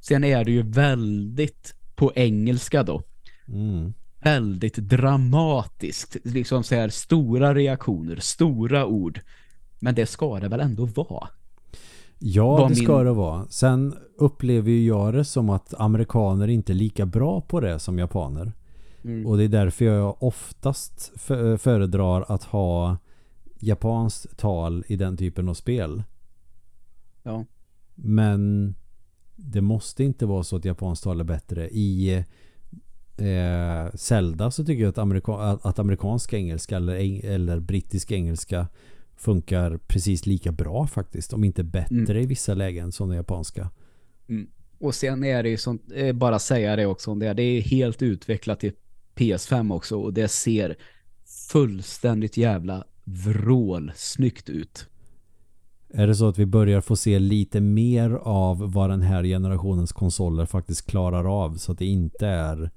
Sen är det ju väldigt på engelska då. Mm. Väldigt dramatiskt. Liksom så här stora reaktioner, stora ord. Men det ska det väl ändå vara? Ja, Var det ska min... det vara. Sen upplever ju jag det som att amerikaner inte är lika bra på det som japaner. Mm. Och det är därför jag oftast föredrar att ha japanskt tal i den typen av spel. Ja. Men det måste inte vara så att japanskt tal är bättre. I eh, Zelda så tycker jag att, amerika att amerikansk engelska eller, eller brittisk engelska funkar precis lika bra faktiskt. Om inte bättre mm. i vissa lägen som den japanska. Mm. Och sen är det ju sånt, eh, bara säga det också, det är, det är helt utvecklat till PS5 också och det ser fullständigt jävla vrål snyggt ut. Är det så att vi börjar få se lite mer av vad den här generationens konsoler faktiskt klarar av så att det inte är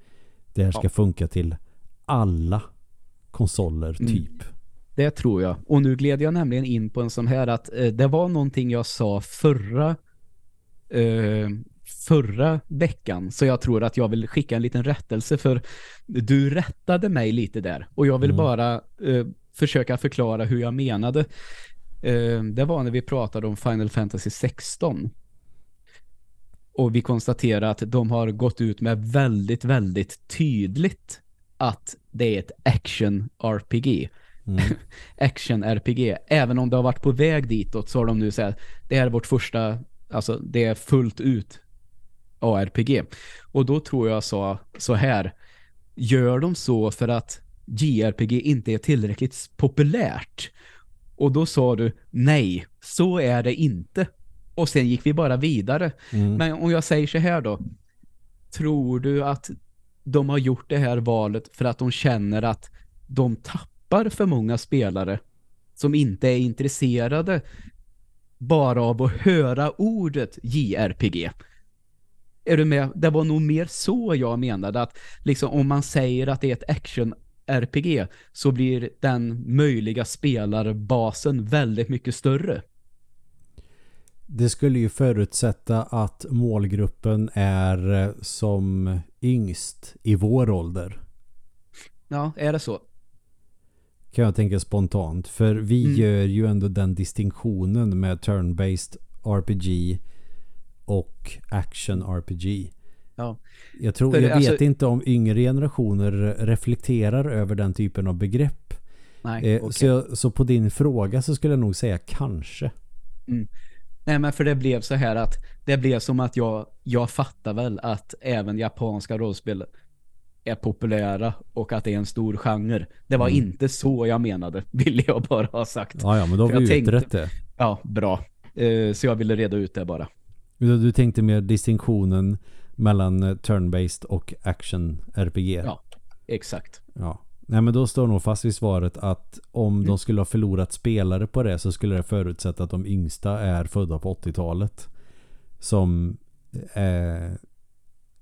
det här ska ja. funka till alla konsoler mm. typ? Mm. Det tror jag. Och nu gled jag nämligen in på en sån här att eh, det var någonting jag sa förra eh, förra veckan så jag tror att jag vill skicka en liten rättelse för du rättade mig lite där och jag vill mm. bara eh, försöka förklara hur jag menade. Eh, det var när vi pratade om Final Fantasy 16 och vi konstaterar att de har gått ut med väldigt, väldigt tydligt att det är ett action-RPG. Mm. action-RPG. Även om det har varit på väg ditåt så har de nu sagt det här är vårt första, alltså det är fullt ut ARPG. Och då tror jag sa så här, gör de så för att JRPG inte är tillräckligt populärt? Och då sa du, nej, så är det inte. Och sen gick vi bara vidare. Mm. Men om jag säger så här då, tror du att de har gjort det här valet för att de känner att de tappar för många spelare som inte är intresserade bara av att höra ordet JRPG? Är du med? Det var nog mer så jag menade att liksom om man säger att det är ett action RPG så blir den möjliga spelarbasen väldigt mycket större. Det skulle ju förutsätta att målgruppen är eh, som yngst i vår ålder. Ja, är det så? Kan jag tänka spontant. För vi mm. gör ju ändå den distinktionen med turn-based RPG och action RPG. Ja. Jag tror, jag alltså, vet inte om yngre generationer reflekterar över den typen av begrepp. Nej, eh, okay. så, så på din fråga så skulle jag nog säga kanske. Mm. Nej men för det blev så här att det blev som att jag, jag fattar väl att även japanska rollspel är populära och att det är en stor genre. Det var mm. inte så jag menade, ville jag bara ha sagt. Ja, ja men då har vi utrett det. Ja, bra. Uh, så jag ville reda ut det bara. Du, tänkte mer distinktionen mellan eh, turn-based och action-RPG. Ja, exakt. Ja. Nej men då står nog fast vid svaret att om mm. de skulle ha förlorat spelare på det så skulle det förutsätta att de yngsta är födda på 80-talet. Som eh,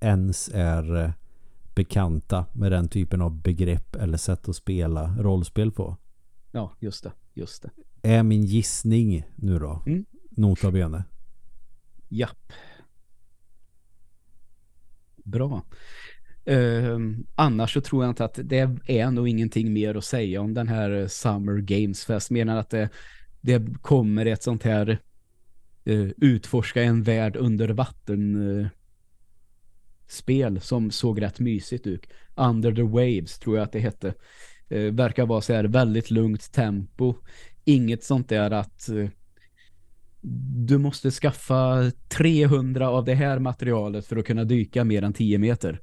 ens är eh, bekanta med den typen av begrepp eller sätt att spela rollspel på. Ja, just det. Just det. Är min gissning nu då? Mm. Nota bene. Japp. Bra. Uh, annars så tror jag inte att det är nog ingenting mer att säga om den här Summer Games Fest. Än att det, det kommer ett sånt här uh, utforska en värld under vatten uh, spel som såg rätt mysigt ut. Under the Waves tror jag att det hette. Uh, verkar vara så här väldigt lugnt tempo. Inget sånt där att du måste skaffa 300 av det här materialet för att kunna dyka mer än 10 meter.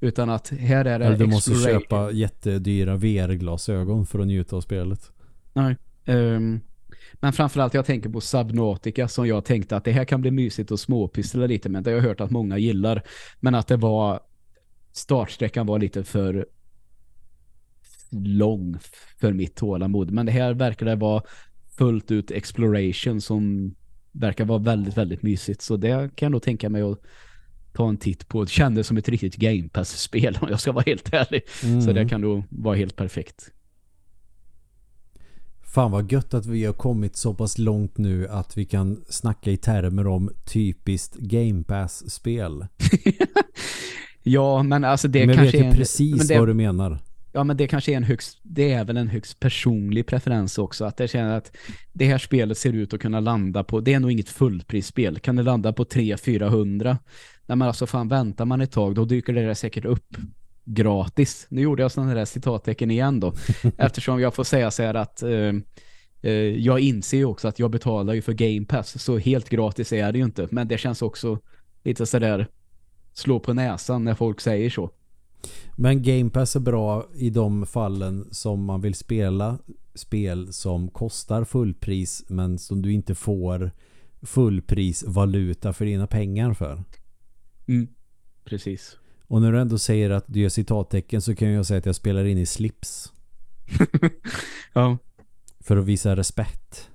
Utan att här är det... Eller du måste köpa jättedyra VR-glasögon för att njuta av spelet. Nej. Um, men framförallt jag tänker på Subnautica som jag tänkte att det här kan bli mysigt och småpyssla lite med. Det har jag hört att många gillar. Men att det var... Startsträckan var lite för lång för mitt tålamod. Men det här verkar det vara fullt ut exploration som verkar vara väldigt, väldigt mysigt. Så det kan jag nog tänka mig att ta en titt på. Det kändes som ett riktigt Game Pass-spel om jag ska vara helt ärlig. Mm. Så det kan nog vara helt perfekt. Fan vad gött att vi har kommit så pass långt nu att vi kan snacka i termer om typiskt Game Pass-spel. ja, men alltså det men kanske jag vet är ju precis det, vad du menar. Ja, men det kanske är en högst, det är väl en högst personlig preferens också. Att jag känner att det här spelet ser ut att kunna landa på, det är nog inget fullprisspel. Kan det landa på 300-400? Nej, men alltså fan, väntar man ett tag, då dyker det säkert upp gratis. Nu gjorde jag sådana där citattecken igen då. eftersom jag får säga så här att eh, eh, jag inser ju också att jag betalar ju för Game Pass. Så helt gratis är det ju inte. Men det känns också lite sådär slå på näsan när folk säger så. Men Game Pass är bra i de fallen som man vill spela spel som kostar fullpris men som du inte får fullprisvaluta för dina pengar för. Mm, precis. Och när du ändå säger att du gör citattecken så kan jag säga att jag spelar in i slips. ja. För att visa respekt.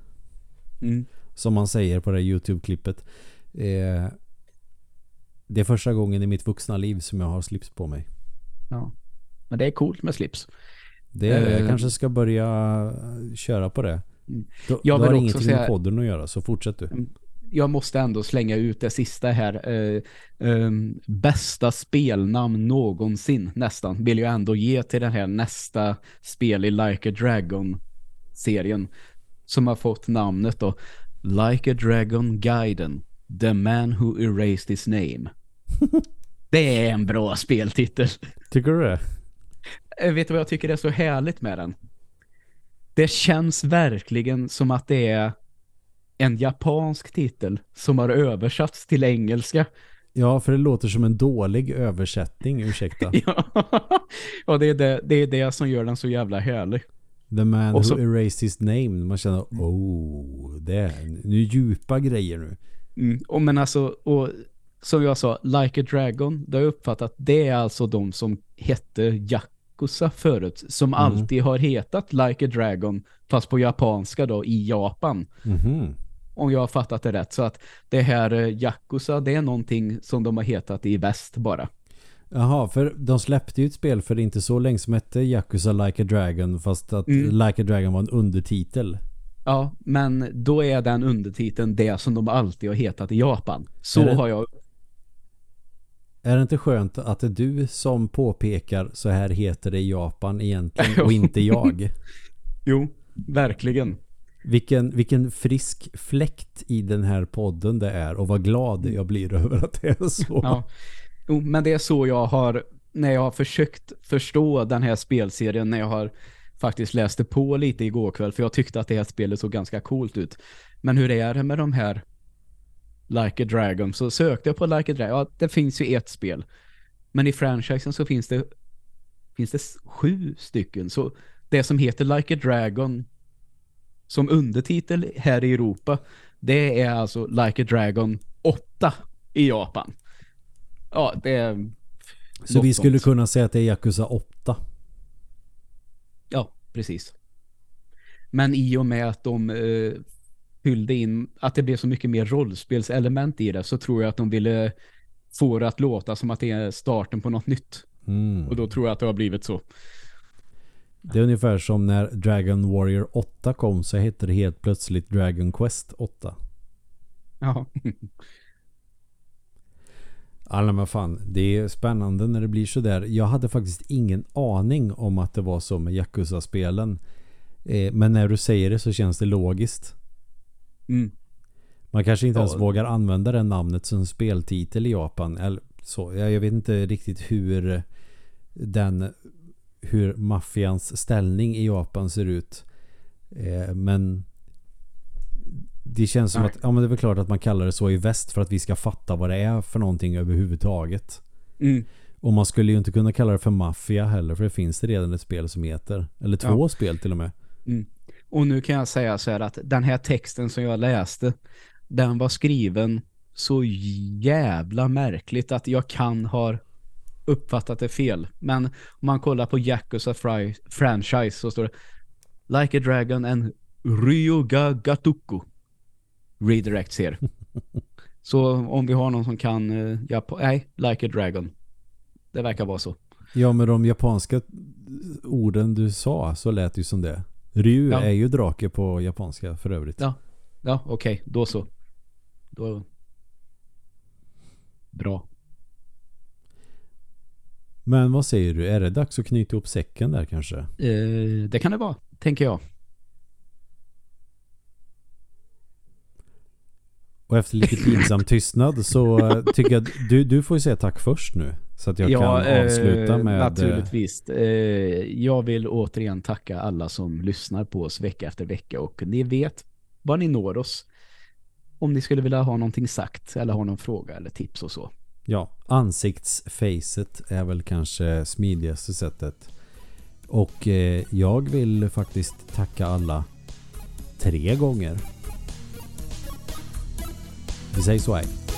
Mm. Som man säger på det här YouTube-klippet. Eh, det är första gången i mitt vuxna liv som jag har slips på mig. Ja. Men det är coolt med slips. Det är, jag kanske ska börja köra på det. Mm. Då, jag då har ingenting säga, med podden att göra, så fortsätt du. Jag måste ändå slänga ut det sista här. Uh, um, bästa spelnamn någonsin, nästan, vill jag ändå ge till den här nästa spel i Like a Dragon-serien. Som har fått namnet då Like a Dragon Gaiden. The Man Who Erased His Name. det är en bra speltitel. Tycker du det? Vet du vad jag tycker är så härligt med den? Det känns verkligen som att det är en japansk titel som har översatts till engelska. Ja, för det låter som en dålig översättning, ursäkta. ja, ja det, är det, det är det som gör den så jävla härlig. The man Och så- who erased his name. Man känner, oh, det är nu djupa grejer nu. Mm. Och men alltså, och som jag sa, Like a Dragon, det har jag uppfattat, det är alltså de som hette Yakuza förut, som alltid har hetat Like a Dragon, fast på japanska då, i Japan. Mhm. Om jag har fattat det rätt. Så att det här eh, Yakuza, det är någonting som de har hetat i väst bara. Jaha, för de släppte ju ett spel för inte så länge som hette Yakuza Like a Dragon fast att Mm. Like a Dragon var en undertitel. Ja, men då är den undertiteln det som de alltid har hetat i Japan. Så det- har jag... Är det inte skönt att det är du som påpekar så här heter det i Japan egentligen och inte jag? Jo, verkligen. Vilken, vilken frisk fläkt i den här podden det är och vad glad jag blir över att det är så. Ja. Jo, men det är så jag har, när jag har försökt förstå den här spelserien, när jag har faktiskt läste på lite igår kväll, för jag tyckte att det här spelet såg ganska coolt ut. Men hur är det med de här Like a Dragon? Så sökte jag på Like a Dragon, ja det finns ju ett spel. Men i franchisen så finns det finns det sju stycken. Så det som heter Like a Dragon som undertitel här i Europa, det är alltså Like a Dragon 8 i Japan. Ja, det är... Så vi skulle sånt. kunna säga att det är Yakuza 8. Ja, precis. Men i och med att de eh, fyllde in, att det blev så mycket mer rollspelselement i det så tror jag att de ville få det att låta som att det är starten på något nytt. Mm. Och då tror jag att det har blivit så. Det är ungefär som när Dragon Warrior 8 kom så hette det helt plötsligt Dragon Quest 8. Ja. Alla men fan, det är spännande när det blir så där. Jag hade faktiskt ingen aning om att det var så med Yakuza-spelen. Eh, men när du säger det så känns det logiskt. Mm. Man kanske inte Ja. ens vågar använda det namnet som speltitel i Japan. Eller så. Jag jag vet inte riktigt hur den hur maffians ställning i Japan ser ut. Eh, men det känns som Nej. att ja, men det är väl klart att man kallar det så i väst för att vi ska fatta vad det är för någonting överhuvudtaget. Mm. Och man skulle ju inte kunna kalla det för maffia heller för det finns det redan ett spel som heter. Eller två spel till och med. Mm. Och nu kan jag säga så här att den här texten som jag läste, den var skriven så jävla märkligt att jag kan ha uppfattat det fel. Men om man kollar på Yakuza fri- franchise så står det Like a Dragon and Ryuga Gatuku redirects here. så om vi har någon som kan uh, Japan, nej, Like a Dragon. Det verkar vara så. Ja med de japanska orden du sa så lät det ju som det. Ryu Ja. är ju drake på japanska för övrigt. Ja. Ja, okej. Då så. Då... Bra. Men vad säger du? Är det dags att knyta ihop säcken där kanske? Eh, det kan det vara, tänker jag. Och efter lite pinsam tystnad så eh, tycker jag du, du får ju säga tack först nu. Så att jag kan avsluta eh, med... eh, Naturligtvis. Jag vill återigen tacka alla som lyssnar på oss vecka efter vecka och ni vet var ni når oss. Om ni skulle vilja ha någonting sagt eller ha någon fråga eller tips och så. Ja, ansiktsfacet är väl kanske smidigaste sättet. Och eh, jag vill faktiskt tacka alla tre gånger. Vi säger så här.